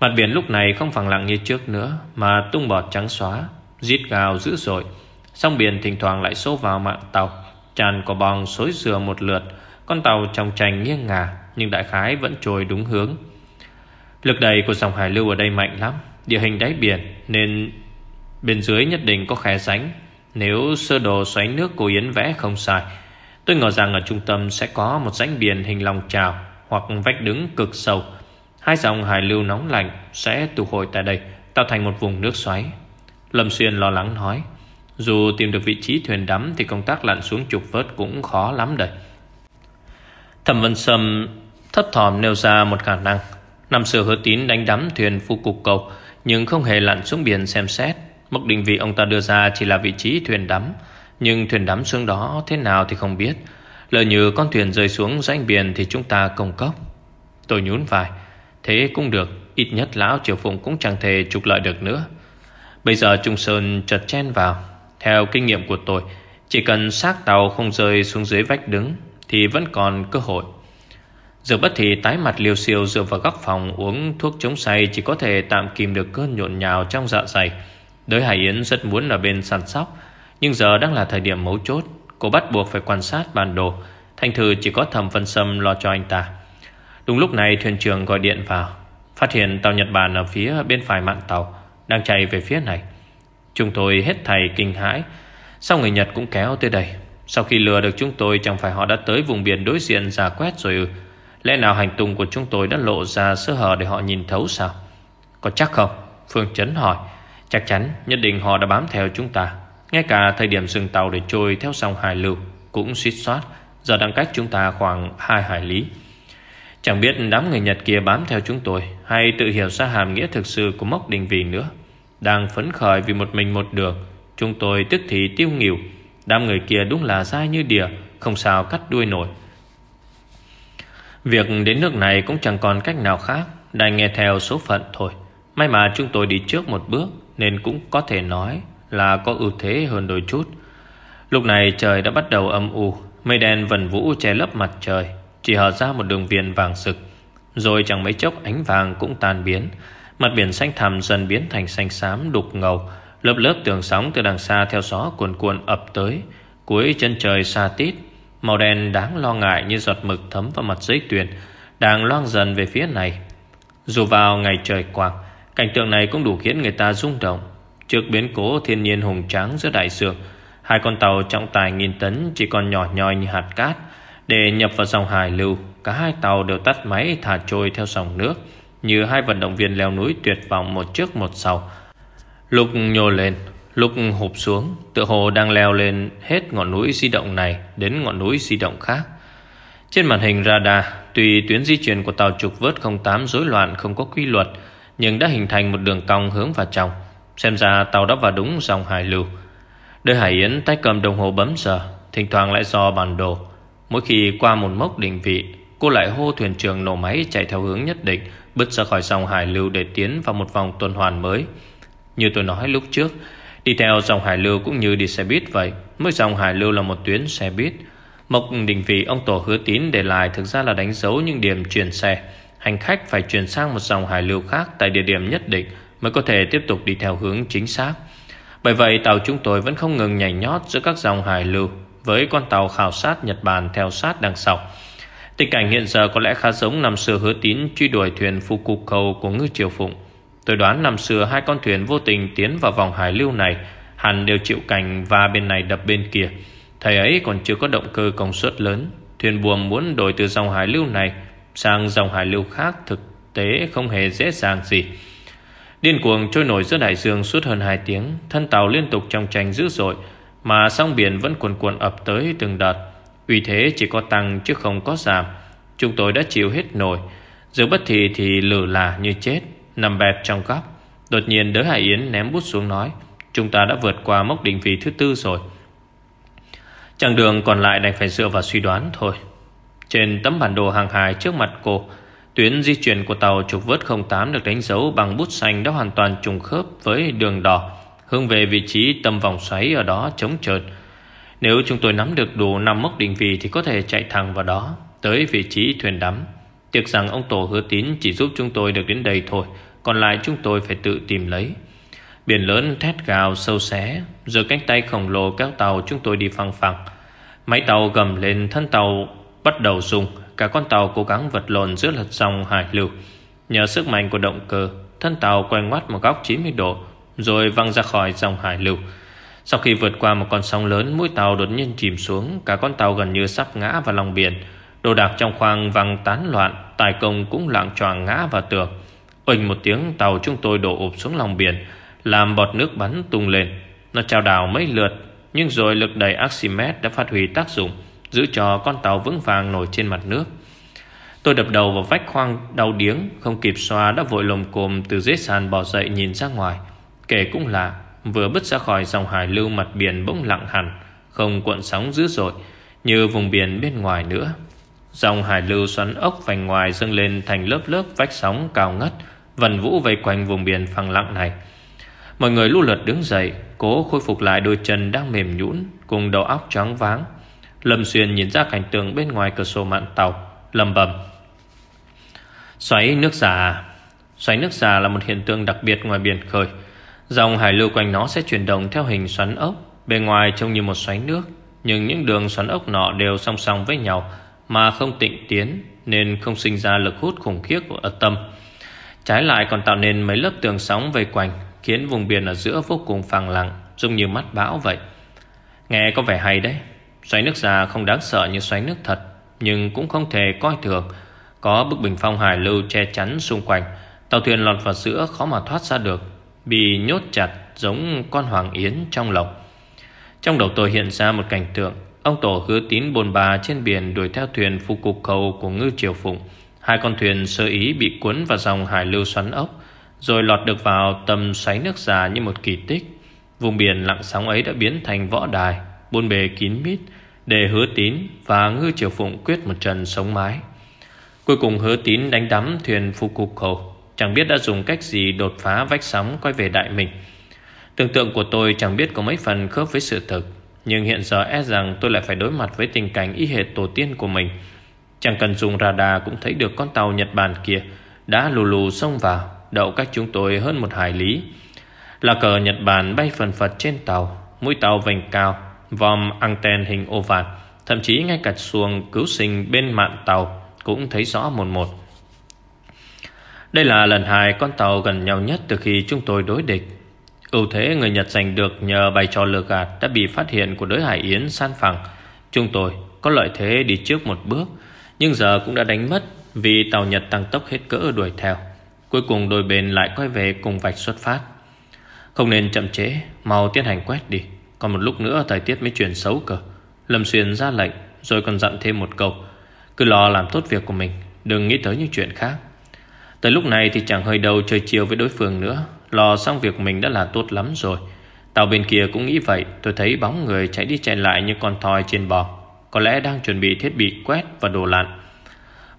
Mặt biển lúc này không phẳng lặng như trước nữa, Mà tung bọt trắng xóa Giết gào dữ dội. Sông biển thỉnh thoảng lại xô vào mạng tàu, Tràn quả bong xối dừa một lượt. Con tàu trong trành nghiêng ngả, Nhưng đại khái vẫn trôi đúng hướng. Lực đầy của dòng hải lưu ở đây mạnh lắm, Địa hình đáy biển, Nên bên dưới nhất định có khe ránh Nếu sơ đồ xoáy nước của Yến vẽ không sai, Tôi ngờ rằng ở trung tâm sẽ có một rãnh biển hình lòng trào Hoặc vách đứng cực sâu. Hai dòng hải lưu nóng lạnh Sẽ tụ hội tại đây, Tạo thành một vùng nước xoáy. Lâm Xuyên lo lắng nói, Dù tìm được vị trí thuyền đắm Thì công tác lặn xuống trục vớt cũng khó lắm đây. Thẩm Vân Sâm thấp thỏm nêu ra một khả năng. Năm xưa hứa tín đánh đắm thuyền phu cục cầu, Nhưng không hề lặn xuống biển xem xét. Mục định vị ông ta đưa ra chỉ là vị trí thuyền đắm, Nhưng thuyền đắm xuống đó thế nào thì không biết. Lỡ như con thuyền rơi xuống rãnh biển Thì chúng ta công cốc. Tôi nhún vai. Thế cũng được Ít nhất lão triều phụng cũng chẳng thể trục lợi được nữa Bây giờ Trung Sơn chợt chen vào Theo kinh nghiệm của tôi Chỉ cần xác tàu không rơi xuống dưới vách đứng Thì vẫn còn cơ hội Dược bất thì tái mặt liều siêu dựa vào góc phòng uống thuốc chống say chỉ có thể tạm kìm được cơn nhộn nhào trong dạ dày. Đới Hải Yến rất muốn ở bên săn sóc, nhưng giờ đang là thời điểm mấu chốt. Cô bắt buộc phải quan sát bản đồ, thành thử chỉ có thẩm phân sâm lo cho anh ta. Đúng lúc này thuyền trưởng gọi điện vào, phát hiện tàu Nhật Bản ở phía bên phải mạn tàu, đang chạy về phía này. Chúng tôi hết thầy kinh hãi, sau người Nhật cũng kéo tới đây. Sau khi lừa được chúng tôi chẳng phải họ đã tới vùng biển đối diện giả quét rồi ư. Lẽ nào hành tung của chúng tôi đã lộ ra sơ hở để họ nhìn thấu sao? Có chắc không? Phương Trấn hỏi. Chắc chắn nhất định họ đã bám theo chúng ta. Ngay cả thời điểm dừng tàu để trôi theo sông Hải Lưu Cũng suýt soát. Giờ đang cách chúng ta khoảng 2 hải lý. Chẳng biết đám người Nhật kia bám theo chúng tôi Hay tự hiểu ra hàm nghĩa thực sự của mốc đình vì nữa. Đang phấn khởi vì một mình một đường, Chúng tôi tức thì tiêu nghỉu. Đám người kia đúng là dai như đìa Không sao cắt đuôi nổi. Việc đến nước này cũng chẳng còn cách nào khác, Đành nghe theo số phận thôi. May mà chúng tôi đi trước một bước, Nên cũng có thể nói là có ưu thế hơn đôi chút. Lúc này trời đã bắt đầu âm u, Mây đen vần vũ che lấp mặt trời. Chỉ hở ra một đường viền vàng sực, Rồi chẳng mấy chốc ánh vàng cũng tan biến. Mặt biển xanh thẳm dần biến thành xanh xám đục ngầu, Lớp lớp tường sóng từ đằng xa theo gió cuồn cuộn ập tới. Cuối chân trời xa tít, Màu đen đáng lo ngại như giọt mực thấm vào mặt giấy tuyền, Đang loang dần về phía này. Dù vào ngày trời quang Cảnh tượng này cũng đủ khiến người ta rung động. Trước biến cố thiên nhiên hùng tráng giữa đại dương, Hai con tàu trọng tài nghìn tấn Chỉ còn nhỏ nhoi như hạt cát. Để nhập vào dòng hải lưu, Cả hai tàu đều tắt máy thả trôi theo dòng nước, Như hai vận động viên leo núi tuyệt vọng một trước một sau. Lục nhô lên lục hụp xuống, Tựa hồ đang leo lên hết ngọn núi di động này Đến ngọn núi di động khác. Trên màn hình radar, Tuy tuyến di chuyển của tàu trục vớt 08 rối loạn không có quy luật, Nhưng đã hình thành một đường cong hướng vào trong. Xem ra tàu đã vào đúng dòng hải lưu. Đời Hải Yến tay cầm đồng hồ bấm giờ, Thỉnh thoảng lại do bản đồ. Mỗi khi qua một mốc định vị, Cô lại hô thuyền trưởng nổ máy chạy theo hướng nhất định Bứt ra khỏi dòng hải lưu để tiến vào một vòng tuần hoàn mới. Như tôi nói lúc trước, Đi theo dòng hải lưu cũng như đi xe buýt vậy. Mỗi dòng hải lưu là một tuyến xe buýt. Mộc định vị ông Tổ hứa tín để lại Thực ra là đánh dấu những điểm chuyển xe. Hành khách phải chuyển sang một dòng hải lưu khác Tại địa điểm nhất định Mới có thể tiếp tục đi theo hướng chính xác. Bởi vậy, tàu chúng tôi vẫn không ngừng nhảy nhót Giữa các dòng hải lưu. Với con tàu khảo sát Nhật Bản theo sát đằng sau Tình cảnh hiện giờ có lẽ khá giống năm xưa hứa tín truy đuổi thuyền Fukuko của ngư triều phụng. Tôi đoán năm xưa hai con thuyền vô tình tiến vào vòng hải lưu này hẳn đều chịu cảnh và bên này đập bên kia. thầy ấy còn chưa có động cơ công suất lớn. Thuyền buồm muốn đổi từ dòng hải lưu này sang dòng hải lưu khác thực tế không hề dễ dàng gì. Điên cuồng trôi nổi giữa đại dương suốt hơn 2 tiếng, thân tàu liên tục trong tranh dữ dội, mà sóng biển vẫn cuồn cuộn ập tới từng đợt. Vì thế chỉ có tăng chứ không có giảm. Chúng tôi đã chịu hết nổi. Giờ bất thì thì lử là như chết, Nằm bẹp trong góc. Đột nhiên đới Hải Yến ném bút xuống nói, Chúng ta đã vượt qua mốc định vị thứ tư rồi. Chặng đường còn lại đành phải dựa vào suy đoán thôi. Trên tấm bản đồ hàng hải trước mặt cô, Tuyến di chuyển của tàu trục vớt 08 được đánh dấu bằng bút xanh đã hoàn toàn trùng khớp với đường đỏ. Hướng về vị trí tâm vòng xoáy ở đó chống chợt. Nếu chúng tôi nắm được đủ năm mốc định vị Thì có thể chạy thẳng vào đó, Tới vị trí thuyền đắm. Tiếc rằng ông Tổ hứa tín chỉ giúp chúng tôi được đến đây thôi, Còn lại chúng tôi phải tự tìm lấy. Biển lớn thét gào sâu xé Rồi cánh tay khổng lồ các tàu chúng tôi đi phăng phẳng. Máy tàu gầm lên, thân tàu bắt đầu rung, Cả con tàu cố gắng vật lộn giữa lật dòng hải lưu. Nhờ sức mạnh của động cơ, Thân tàu quay ngoắt một góc 90 độ rồi văng ra khỏi dòng hải lưu. Sau khi vượt qua một con sóng lớn, Mũi tàu đột nhiên chìm xuống, Cả con tàu gần như sắp ngã vào lòng biển. Đồ đạc trong khoang văng tán loạn, Tài công cũng lạng choàng ngã vào tường. Oanh một tiếng, tàu chúng tôi đổ ụp xuống lòng biển, Làm bọt nước bắn tung lên. Nó trao đảo mấy lượt, Nhưng rồi lực đẩy Archimedes đã phát huy tác dụng, Giữ cho con tàu vững vàng nổi trên mặt nước. Tôi đập đầu vào vách khoang đau điếng, Không kịp xoa đã vội lồng cồm Từ dưới sàn bò dậy nhìn ra ngoài. Kể cũng lạ Vừa bứt ra khỏi dòng hải lưu mặt biển bỗng lặng hẳn, Không cuộn sóng dữ dội Như vùng biển bên ngoài nữa. Dòng hải lưu xoắn ốc vành ngoài dâng lên thành lớp lớp vách sóng cao ngất, Vần vũ vây quanh vùng biển phẳng lặng này. Mọi người lưu lượt đứng dậy, Cố khôi phục lại đôi chân đang mềm nhũn Cùng đầu óc choáng váng. Lâm Xuyên nhìn ra cảnh tượng bên ngoài cửa sổ mạn tàu lầm bầm Xoáy nước giả à, Xoáy nước giả là một hiện tượng đặc biệt ngoài biển khơi. Dòng hải lưu quanh nó sẽ chuyển động theo hình xoắn ốc, Bề ngoài trông như một xoáy nước, Nhưng những đường xoắn ốc nọ đều song song với nhau, Mà không tịnh tiến Nên không sinh ra lực hút khủng khiếp ở tâm. Trái lại còn tạo nên mấy lớp tường sóng vây quanh, Khiến vùng biển ở giữa vô cùng phẳng lặng Giống như mắt bão vậy. Nghe có vẻ hay đấy, Xoáy nước già không đáng sợ như xoáy nước thật, Nhưng cũng không thể coi thường. Có bức bình phong hải lưu che chắn xung quanh, Tàu thuyền lọt vào giữa khó mà thoát ra được. Bị nhốt chặt giống con hoàng yến trong lồng Trong đầu tôi hiện ra một cảnh tượng. Ông tổ hứa tín bồn bà trên biển Đuổi theo thuyền phụ cục cầu của ngư triều phụng. Hai con thuyền sơ ý bị cuốn vào dòng hải lưu xoắn ốc, Rồi lọt được vào tầm xoáy nước già như một kỳ tích. Vùng biển lặng sóng ấy đã biến thành võ đài Bôn bề kín mít, Để hứa tín và ngư triều phụng quyết một trận sống mái. Cuối cùng hứa tín đánh đắm thuyền phụ cục cầu Chẳng biết đã dùng cách gì đột phá vách sóng quay về đại mình. Tưởng tượng của tôi chẳng biết có mấy phần khớp với sự thực, Nhưng hiện giờ e rằng tôi lại phải đối mặt với tình cảnh y hệt tổ tiên của mình. Chẳng cần dùng radar cũng thấy được con tàu Nhật Bản kia Đã lù lù xông vào, Đậu cách chúng tôi hơn một hải lý. Là cờ Nhật Bản bay phần phật trên tàu, Mũi tàu vành cao, Vòm anten hình oval Thậm chí ngay cả xuồng cứu sinh bên mạn tàu Cũng thấy rõ một một đây là lần hai con tàu gần nhau nhất từ khi chúng tôi đối địch. Ưu thế người Nhật giành được nhờ bài trò lừa gạt đã bị phát hiện của đối Hải Yến san phẳng. Chúng tôi có lợi thế đi trước một bước, nhưng giờ cũng đã đánh mất vì tàu Nhật tăng tốc hết cỡ đuổi theo. Cuối cùng đôi bên lại quay về cùng vạch xuất phát. Không nên chậm chế, mau tiến hành quét đi. Còn một lúc nữa thời tiết mới chuyển xấu cơ. Lâm Xuyên ra lệnh rồi còn dặn thêm một câu. Cứ lo làm tốt việc của mình, đừng nghĩ tới những chuyện khác. Tới lúc này thì chẳng hơi đầu chơi chiều với đối phương nữa. Lo xong việc mình đã là tốt lắm rồi. Tàu bên kia cũng nghĩ vậy. Tôi thấy bóng người chạy đi chạy lại như con thoi trên bò. Có lẽ đang chuẩn bị thiết bị quét và đồ lặn.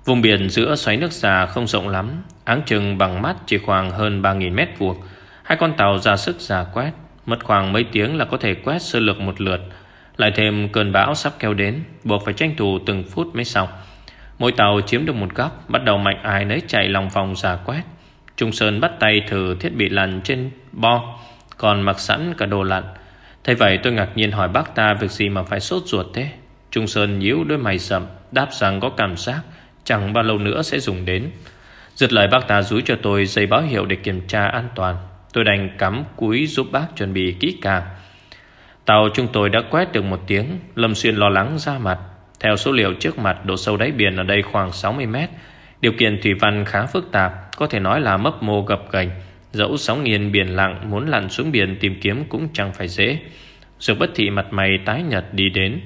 Vùng biển giữa xoáy nước già không rộng lắm. Áng chừng bằng mắt chỉ khoảng hơn 3.000 mét vuông. Hai con tàu ra sức giả quét. Mất khoảng mấy tiếng là có thể quét sơ lược một lượt. Lại thêm cơn bão sắp kéo đến, Buộc phải tranh thủ từng phút mới xong. Mỗi tàu chiếm được một góc, Bắt đầu mạnh ai nấy chạy lòng vòng giả quét. Trung Sơn bắt tay thử thiết bị lặn trên bo, Còn mặc sẵn cả đồ lặn. Thế vậy tôi ngạc nhiên hỏi bác ta Việc gì mà phải sốt ruột thế? Trung Sơn nhíu đôi mày sầm Đáp rằng có cảm giác, Chẳng bao lâu nữa sẽ dùng đến. Giật lời bác ta rúi cho tôi dây báo hiệu để kiểm tra an toàn. Tôi đành cắm cúi giúp bác chuẩn bị kỹ càng. Tàu chúng tôi đã quét được một tiếng, Lâm Xuyên lo lắng ra mặt. Theo số liệu trước mặt, độ sâu đáy biển ở đây khoảng 60 mét. Điều kiện thủy văn khá phức tạp, Có thể nói là mấp mô gập gành Dẫu sóng nghiền biển lặng Muốn lặn xuống biển tìm kiếm cũng chẳng phải dễ. Dược bất thị mặt mày tái nhật đi đến.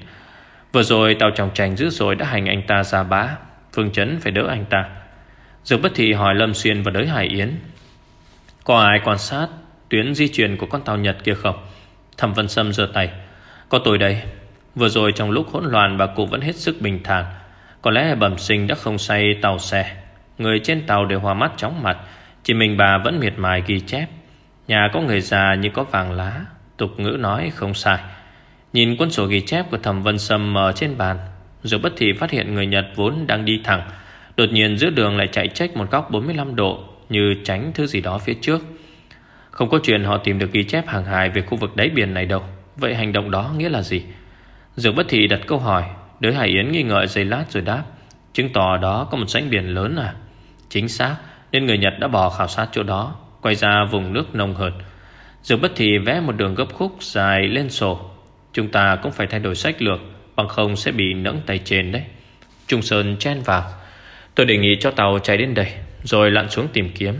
Vừa rồi, tàu trọng trành dữ dội đã hành anh ta ra bá Phương Chấn phải đỡ anh ta. Dược bất thị hỏi Lâm Xuyên và đới Hải Yến. Có ai quan sát Tuyến di chuyển của con tàu Nhật kia không? Thẩm Vân Sâm giơ tay. Có tôi đây. Vừa rồi trong lúc hỗn loạn bà cụ vẫn hết sức bình thản. Có lẽ bẩm sinh đã không say tàu xe. Người trên tàu đều hòa mắt chóng mặt, Chỉ mình bà vẫn miệt mài ghi chép. Nhà có người già như có vàng lá, Tục ngữ nói không sai. Nhìn cuốn sổ ghi chép của thẩm Vân Sâm mở trên bàn, Rồi bất thị phát hiện người Nhật vốn đang đi thẳng. Đột nhiên giữa đường lại chạy trách một góc 45 độ, Như tránh thứ gì đó phía trước. Không có chuyện họ tìm được ghi chép hàng hải Về khu vực đáy biển này đâu. Vậy hành động đó nghĩa là gì? Dược bất thị đặt câu hỏi. Đới Hải Yến nghi ngợi giây lát rồi đáp, Chứng tỏ đó có một rãnh biển lớn à? Chính xác, Nên người Nhật đã bỏ khảo sát chỗ đó, Quay ra vùng nước nông hơn Dược bất thị vẽ một đường gấp khúc dài lên sổ. Chúng ta cũng phải thay đổi sách lược, Bằng không sẽ bị nẫng tay trên đấy. Trung Sơn chen vào. Tôi đề nghị cho tàu chạy đến đây, Rồi lặn xuống tìm kiếm.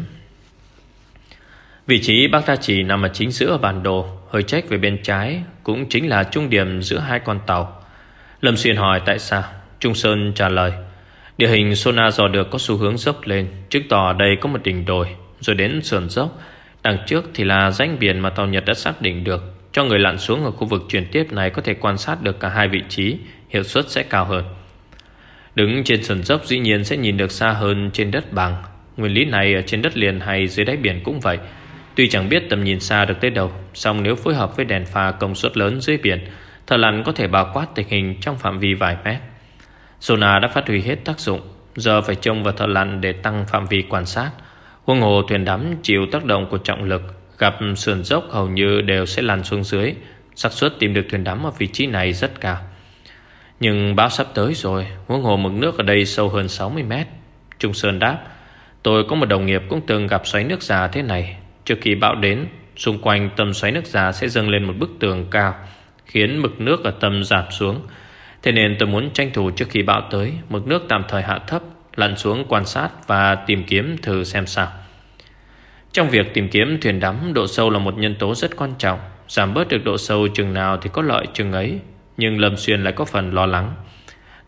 Vị trí bác ta chỉ nằm ở chính giữa bản đồ, Hơi trách về bên trái. Cũng chính là trung điểm giữa hai con tàu. Lâm Xuyên hỏi tại sao? Trung Sơn trả lời, Địa hình Sona dò được có xu hướng dốc lên, Chứng tỏ đây có một đỉnh đồi, Rồi đến sườn dốc. Đằng trước thì là rãnh biển mà tàu Nhật đã xác định được. Cho người lặn xuống ở khu vực chuyển tiếp này Có thể quan sát được cả hai vị trí, Hiệu suất sẽ cao hơn. Đứng trên sườn dốc dĩ nhiên sẽ nhìn được xa hơn trên đất bằng. Nguyên lý này ở trên đất liền hay dưới đáy biển cũng vậy. Tuy chẳng biết tầm nhìn xa được tới đâu, song nếu phối hợp với đèn pha công suất lớn dưới biển, Thợ lặn có thể bao quát tình hình trong phạm vi vài mét. Sona đã phát huy hết tác dụng, Giờ phải trông vào thợ lặn để tăng phạm vi quan sát. Huông hồ thuyền đắm chịu tác động của trọng lực, Gặp sườn dốc hầu như đều sẽ lăn xuống dưới, xác suất tìm được thuyền đắm ở vị trí này rất cao. Nhưng bão sắp tới rồi Huống hồ mực nước ở đây sâu hơn 60 mét. Trung Sơn đáp, Tôi có một đồng nghiệp cũng từng gặp xoáy nước già thế này Trước khi bão đến, Xung quanh tầm xoáy nước già sẽ dâng lên một bức tường cao, Khiến mực nước ở tâm giảm xuống. Thế nên tôi muốn tranh thủ trước khi bão tới, Mực nước tạm thời hạ thấp, Lặn xuống quan sát và tìm kiếm thử xem sao. Trong việc tìm kiếm thuyền đắm, Độ sâu là một nhân tố rất quan trọng. Giảm bớt được độ sâu chừng nào thì có lợi chừng ấy, Nhưng Lâm Xuyên lại có phần lo lắng.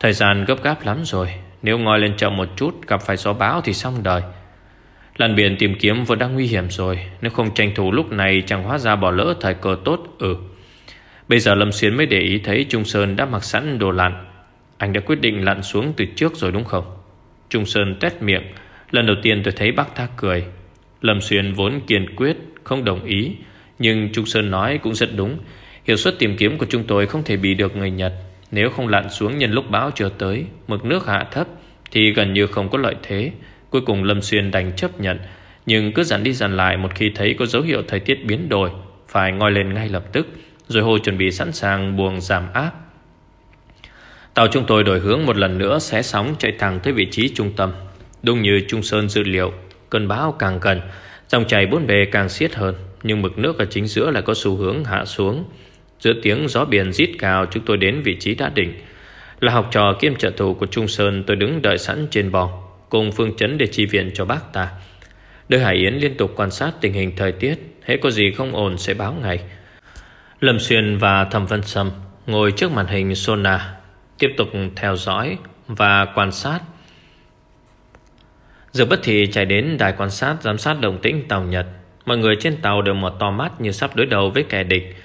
Thời gian gấp gáp lắm rồi, Nếu ngồi lên chậm một chút, Gặp phải gió bão thì xong đời. Làn biển tìm kiếm vừa đang nguy hiểm rồi, Nếu không tranh thủ lúc này Chẳng hóa ra bỏ lỡ thời cơ tốt Ừ. Bây giờ Lâm Xuyên mới để ý thấy Trung Sơn đã mặc sẵn đồ lặn. Anh đã quyết định lặn xuống từ trước rồi đúng không? Trung Sơn tét miệng. Lần đầu tiên tôi thấy bác ta cười. Lâm Xuyên vốn kiên quyết, Không đồng ý. Nhưng Trung Sơn nói cũng rất đúng. Hiệu suất tìm kiếm của chúng tôi không thể bị được người Nhật. Nếu không lặn xuống nhân lúc bão chưa tới, Mực nước hạ thấp, Thì gần như không có lợi thế. Cuối cùng Lâm Xuyên đành chấp nhận, Nhưng cứ dặn đi dặn lại Một khi thấy có dấu hiệu thời tiết biến đổi, Phải ngoi lên ngay lập tức, Rồi hồ chuẩn bị sẵn sàng buồng giảm áp. Tàu chúng tôi đổi hướng một lần nữa Xé sóng chạy thẳng tới vị trí trung tâm. Đúng như Trung Sơn dự liệu, Cơn bão càng gần, Dòng chảy bốn bề càng xiết hơn, Nhưng mực nước ở chính giữa lại có xu hướng hạ xuống. Giữa tiếng gió biển rít cao Chúng tôi đến vị trí đã đỉnh Là học trò kiêm trợ thủ của Trung Sơn, Tôi đứng đợi sẵn trên bò. Cùng phương chấn để chi viện cho bác ta. Đôi Hải Yến liên tục quan sát tình hình thời tiết, Hễ có gì không ổn sẽ báo ngay. Lâm Xuyên và Thẩm Vân Sâm Ngồi trước màn hình Sona, Tiếp tục theo dõi Và quan sát. Dược bất thì chạy đến đài quan sát Giám sát đồng tĩnh tàu Nhật. Mọi người trên tàu đều mở to mắt Như sắp đối đầu với kẻ địch.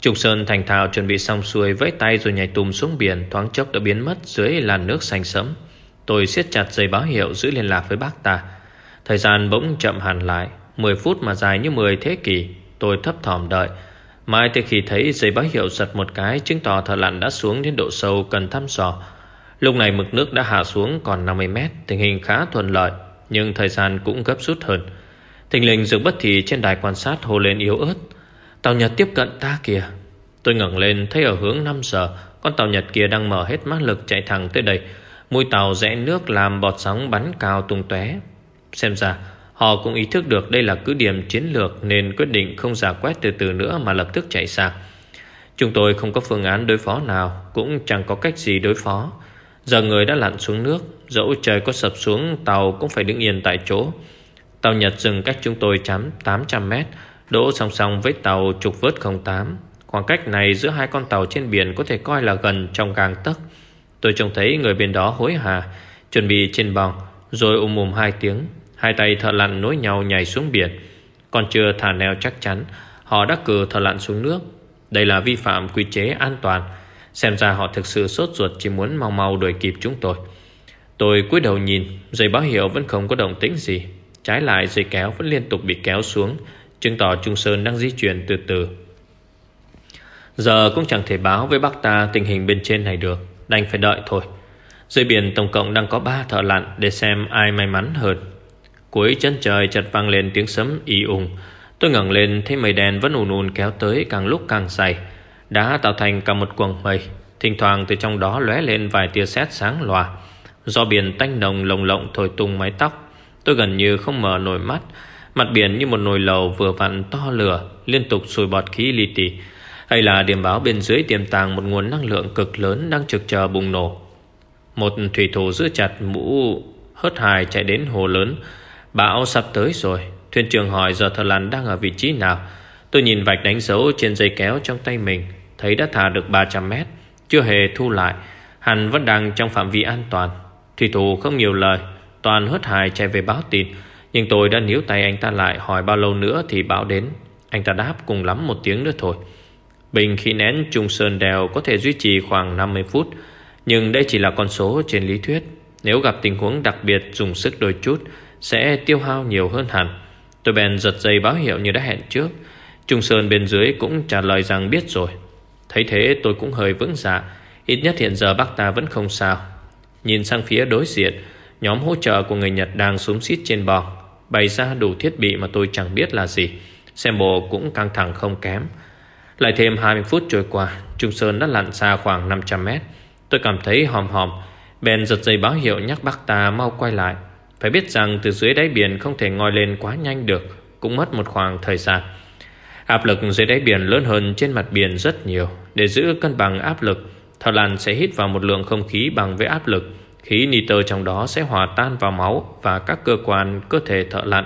Trục Sơn thành thạo chuẩn bị xong xuôi Với tay rồi nhảy tùm xuống biển, Thoáng chốc đã biến mất dưới làn nước xanh sẫm. Tôi siết chặt dây báo hiệu giữ liên lạc với bác ta. Thời gian bỗng chậm hẳn lại 10 phút mà dài như 10 thế kỷ, Tôi thấp thỏm đợi. Mai tới khi thấy dây báo hiệu giật một cái, Chứng tỏ thợ lặn đã xuống đến độ sâu cần thăm dò. Lúc này mực nước đã hạ xuống còn 50 mét, Tình hình khá thuận lợi, Nhưng thời gian cũng gấp rút hơn. Thình lình dừng bất thì trên đài quan sát hồ lên yếu ớt. Tàu Nhật tiếp cận ta kìa. Tôi ngẩng lên thấy ở hướng 5 giờ, Con tàu Nhật kia đang mở hết mã lực chạy thẳng tới đây. Mũi tàu rẽ nước làm bọt sóng bắn cao tung tóe. Xem ra, họ cũng ý thức được đây là cứ điểm chiến lược Nên quyết định không giả quét từ từ nữa mà lập tức chạy sang Chúng tôi không có phương án đối phó nào, Cũng chẳng có cách gì đối phó. Giờ người đã lặn xuống nước, Dẫu trời có sập xuống, Tàu cũng phải đứng yên tại chỗ. Tàu Nhật dừng cách chúng tôi chấm 800 mét, Đỗ song song với tàu trục vớt 08 Khoảng cách này giữa hai con tàu trên biển Có thể coi là gần trong gang tấc. Tôi trông thấy người bên đó hối hả, Chuẩn bị trên bòng Rồi ôm mùm hai tiếng, Hai tay thợ lặn nối nhau nhảy xuống biển. Còn chưa thả neo chắc chắn, Họ đã cử thợ lặn xuống nước. Đây là vi phạm quy chế an toàn. Xem ra họ thực sự sốt ruột Chỉ muốn mau mau đuổi kịp chúng tôi. Tôi cúi đầu nhìn Dây báo hiệu vẫn không có động tĩnh gì. Trái lại dây kéo vẫn liên tục bị kéo xuống, Chứng tỏ Trung Sơn đang di chuyển từ từ. Giờ cũng chẳng thể báo với bác ta Tình hình bên trên này được. Đành phải đợi thôi. Dưới biển tổng cộng đang có 3 thợ lặn Để xem ai may mắn hơn. Cuối chân trời chợt vang lên tiếng sấm y ùng. Tôi ngẩng lên thấy mây đen vẫn ùn ùn kéo tới càng lúc càng dày. Đã tạo thành cả một quầng mây. Thỉnh thoảng từ trong đó lóe lên vài tia sét sáng loà. Do biển tanh nồng lồng lộng thổi tung mái tóc, Tôi gần như không mở nổi mắt. Mặt biển như một nồi lầu vừa vặn to lửa, Liên tục sùi bọt khí li tỉ hay là điểm báo bên dưới tiềm tàng Một nguồn năng lượng cực lớn đang trực chờ bùng nổ. Một thủy thủ giữ chặt mũ hớt hài chạy đến hồ lớn. Bão sắp tới rồi. Thuyền trưởng hỏi giờ thợ lặn đang ở vị trí nào. Tôi nhìn vạch đánh dấu trên dây kéo trong tay mình. Thấy đã thả được 300 mét. Chưa hề thu lại. Hẳn vẫn đang trong phạm vi an toàn. Thủy thủ không nhiều lời. Toàn hớt hài chạy về báo tin. Nhưng tôi đã níu tay anh ta lại. Hỏi bao lâu nữa thì bão đến. Anh ta đáp cùng lắm một tiếng nữa thôi. Bình khí nén Trung Sơn Đèo có thể duy trì khoảng 50 phút, Nhưng đây chỉ là con số trên lý thuyết. Nếu gặp tình huống đặc biệt dùng sức đôi chút, Sẽ tiêu hao nhiều hơn hẳn. Tôi bèn giật dây báo hiệu như đã hẹn trước. Trung Sơn bên dưới cũng trả lời rằng biết rồi. Thấy thế, tôi cũng hơi vững dạ. Ít nhất hiện giờ bác ta vẫn không sao. Nhìn sang phía đối diện, Nhóm hỗ trợ của người Nhật đang súng xít trên bò Bày ra đủ thiết bị mà tôi chẳng biết là gì. Xem bộ cũng căng thẳng không kém. Lại thêm 20 phút trôi qua, Trung Sơn đã lặn xa khoảng 500 mét. Tôi cảm thấy hòm hòm. Bèn giật dây báo hiệu nhắc bác ta mau quay lại. Phải biết rằng từ dưới đáy biển Không thể ngoi lên quá nhanh được, Cũng mất một khoảng thời gian. Áp lực dưới đáy biển lớn hơn trên mặt biển rất nhiều. Để giữ cân bằng áp lực Thợ lặn sẽ hít vào một lượng không khí bằng với áp lực. Khí nitơ trong đó sẽ hòa tan vào máu Và các cơ quan cơ thể thợ lặn.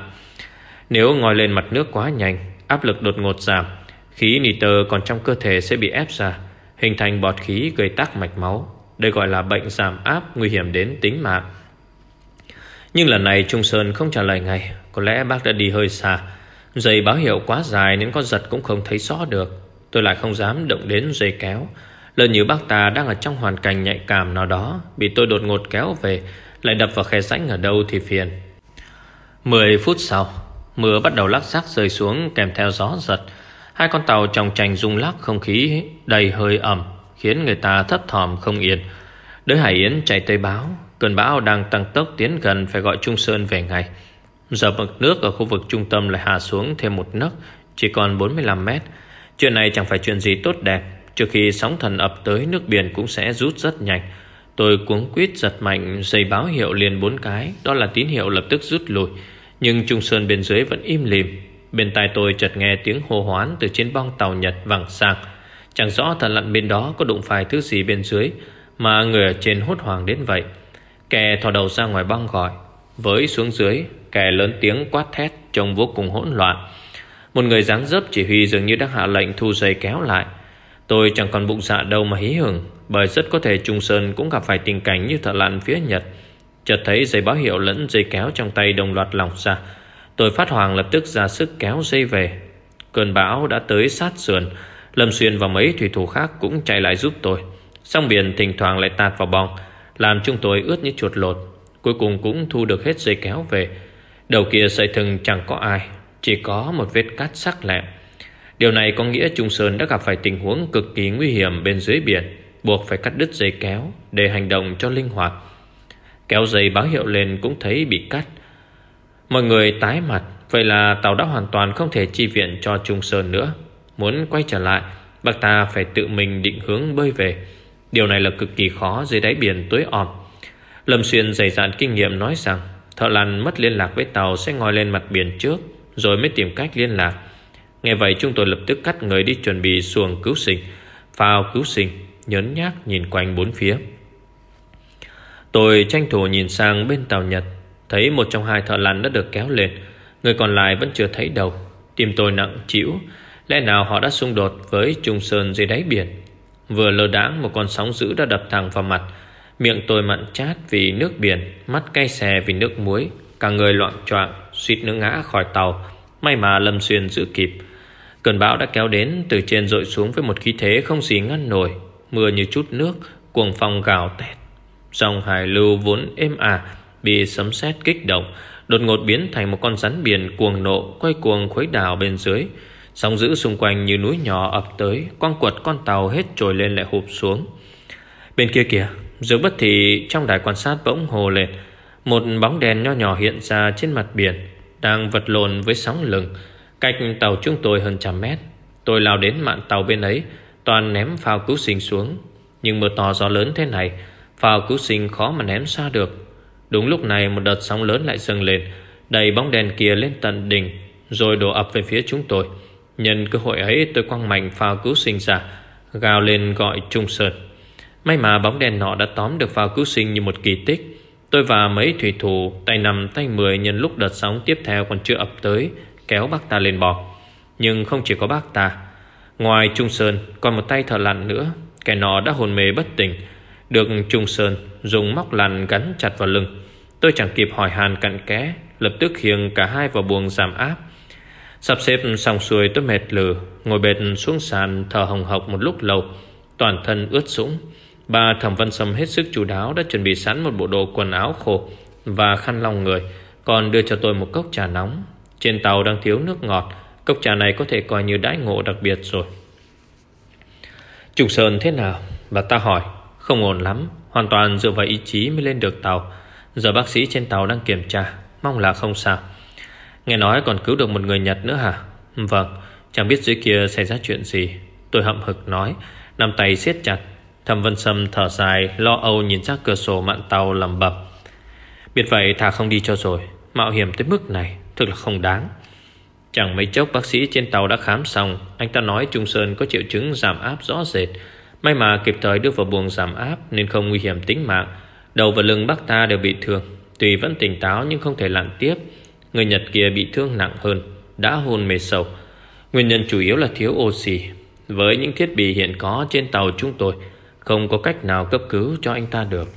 Nếu ngồi lên mặt nước quá nhanh, Áp lực đột ngột giảm. Khí nitơ còn trong cơ thể sẽ bị ép ra, Hình thành bọt khí gây tắc mạch máu. Đây gọi là bệnh giảm áp Nguy hiểm đến tính mạng. Nhưng lần này Trung Sơn không trả lời ngay. Có lẽ bác đã đi hơi xa. Dây báo hiệu quá dài Nên con giật cũng không thấy rõ được. Tôi lại không dám động đến dây kéo. Lần như bác ta đang ở trong hoàn cảnh nhạy cảm nào đó, Bị tôi đột ngột kéo về, Lại đập vào khe rãnh ở đâu thì phiền. 10 phút sau, Mưa bắt đầu lắc rắc rơi xuống kèm theo gió giật. Hai con tàu trong tranh rung lắc không khí đầy hơi ẩm, Khiến người ta thấp thỏm không yên. Đới Hải Yến chạy tới báo, Cơn bão đang tăng tốc tiến gần Phải gọi Trung Sơn về ngay. Giờ mực nước ở khu vực trung tâm lại hạ xuống thêm một nấc, Chỉ còn 45 mét. Chuyện này chẳng phải chuyện gì tốt đẹp. Trước khi sóng thần ập tới, nước biển cũng sẽ rút rất nhanh. Tôi cuống quýt giật mạnh dây báo hiệu liền bốn cái, Đó là tín hiệu lập tức rút lui. Nhưng Trung Sơn bên dưới vẫn im lìm. Bên tai tôi chợt nghe tiếng hô hoán Từ trên bong tàu Nhật vẳng sạc. Chẳng rõ thợ lặn bên đó có đụng phải thứ gì bên dưới Mà người ở trên hốt hoảng đến vậy. Kẻ thò đầu ra ngoài băng gọi. Với xuống dưới, Kẻ lớn tiếng quát thét, Trông vô cùng hỗn loạn. Một người dáng dấp chỉ huy dường như đang hạ lệnh thu dây kéo lại. Tôi chẳng còn bụng dạ đâu mà hí hưởng Bởi rất có thể Trung Sơn cũng gặp phải tình cảnh như thợ lặn phía Nhật. Chợt thấy dây báo hiệu lẫn dây kéo trong tay đồng loạt lỏng ra. Tôi phát hoàng lập tức ra sức kéo dây về. Cơn bão đã tới sát sườn. Lâm Xuyên và mấy thủy thủ khác cũng chạy lại giúp tôi. Sông biển thỉnh thoảng lại tạt vào bong Làm chúng tôi ướt như chuột lột. Cuối cùng cũng thu được hết dây kéo về. Đầu kia sợi thừng chẳng có ai, Chỉ có một vết cắt sắc lẹm Điều này có nghĩa Trung Sơn đã gặp phải tình huống cực kỳ nguy hiểm bên dưới biển, Buộc phải cắt đứt dây kéo Để hành động cho linh hoạt. Kéo dây báo hiệu lên cũng thấy bị cắt. Mọi người tái mặt, Vậy là tàu đã hoàn toàn không thể chi viện cho Trung Sơn nữa. Muốn quay trở lại, Bác ta phải tự mình định hướng bơi về. Điều này là cực kỳ khó dưới đáy biển tối om. Lâm Xuyên dày dạn kinh nghiệm nói rằng, Thợ lặn mất liên lạc với tàu sẽ ngoi lên mặt biển trước, Rồi mới tìm cách liên lạc. Nghe vậy, chúng tôi lập tức cắt người đi chuẩn bị xuồng cứu sinh. Phao cứu sinh, Nhấn nhác nhìn quanh bốn phía. Tôi tranh thủ nhìn sang bên tàu Nhật. Thấy một trong hai thợ lặn đã được kéo lên. Người còn lại vẫn chưa thấy đầu Tim tôi nặng chịu Lẽ nào họ đã xung đột với trùng Sơn dưới đáy biển? Vừa lơ đãng, một con sóng dữ đã đập thẳng vào mặt. Miệng tôi mặn chát vì nước biển, Mắt cay xè vì nước muối. Cả người loạn choạng, Suýt nữa ngã khỏi tàu. May mà Lâm Xuyên giữ kịp. Cơn bão đã kéo đến, từ trên dội xuống Với một khí thế không gì ngăn nổi. Mưa như chút nước, Cuồng phong gào tẹt Dòng hải lưu vốn êm ả. Bị sấm sét kích động, Đột ngột biến thành một con rắn biển cuồng nộ Quay cuồng khuấy đảo bên dưới. Sóng dữ xung quanh như núi nhỏ ập tới, quăng quật con tàu hết trồi lên lại hụp xuống. Bên kia kìa, Giữa bất thì trong đài quan sát bỗng hồ lên, Một bóng đèn nho nhỏ hiện ra trên mặt biển, Đang vật lộn với sóng lừng. Cách tàu chúng tôi hơn trăm mét, Tôi lao đến mạn tàu bên ấy, Toàn ném phao cứu sinh xuống. Nhưng mưa to gió lớn thế này, Phao cứu sinh khó mà ném xa được. Đúng lúc này một đợt sóng lớn lại dâng lên, Đầy bóng đèn kia lên tận đỉnh, Rồi đổ ập về phía chúng tôi. Nhân cơ hội ấy, tôi quăng mạnh phao cứu sinh ra, Gào lên gọi Trung Sơn. May mà bóng đèn nọ đã tóm được phao cứu sinh như một kỳ tích. Tôi và mấy thủy thủ, Tay nằm tay mười nhân lúc đợt sóng tiếp theo còn chưa ập tới, Kéo bác ta lên bò. Nhưng không chỉ có bác ta, Ngoài Trung Sơn còn một tay thợ lặn nữa, Kẻ nọ đã hồn mê bất tỉnh. Được Trung Sơn dùng móc lằn gắn chặt vào lưng, Tôi chẳng kịp hỏi hàn cặn ké Lập tức khiêng cả hai vào buồng giảm áp. Sắp xếp xong xuôi, tôi mệt lử, Ngồi bệt xuống sàn thở hồng hộc một lúc lâu, Toàn thân ướt sũng. Bà Thẩm Văn Sâm hết sức chú đáo, Đã chuẩn bị sẵn một bộ đồ quần áo khô Và khăn lòng người, Còn đưa cho tôi một cốc trà nóng. Trên tàu đang thiếu nước ngọt, Cốc trà này có thể coi như đãi ngộ đặc biệt rồi. Trùng Sơn thế nào? Bà ta hỏi. Không ổn lắm, Hoàn toàn dựa vào ý chí mới lên được tàu. Giờ bác sĩ trên tàu đang kiểm tra, Mong là không sao. Nghe nói còn cứu được một người Nhật nữa hả? Vâng Chẳng biết dưới kia xảy ra chuyện gì. Tôi hậm hực nói Nằm tay siết chặt. Thẩm Vân Sâm thở dài, Lo âu nhìn ra cửa sổ mạn tàu lầm bập Biết vậy thà không đi cho rồi, Mạo hiểm tới mức này, Thực là không đáng. Chẳng mấy chốc bác sĩ trên tàu đã khám xong, Anh ta nói Trung Sơn có triệu chứng giảm áp rõ rệt. May mà kịp thời đưa vào buồng giảm áp Nên không nguy hiểm tính mạng. Đầu và lưng bác ta đều bị thương. Tuy vẫn tỉnh táo nhưng không thể lặn tiếp. Người Nhật kia bị thương nặng hơn, Đã hôn mê sâu. Nguyên nhân chủ yếu là thiếu oxy. Với những thiết bị hiện có trên tàu chúng tôi, Không có cách nào cấp cứu cho anh ta được.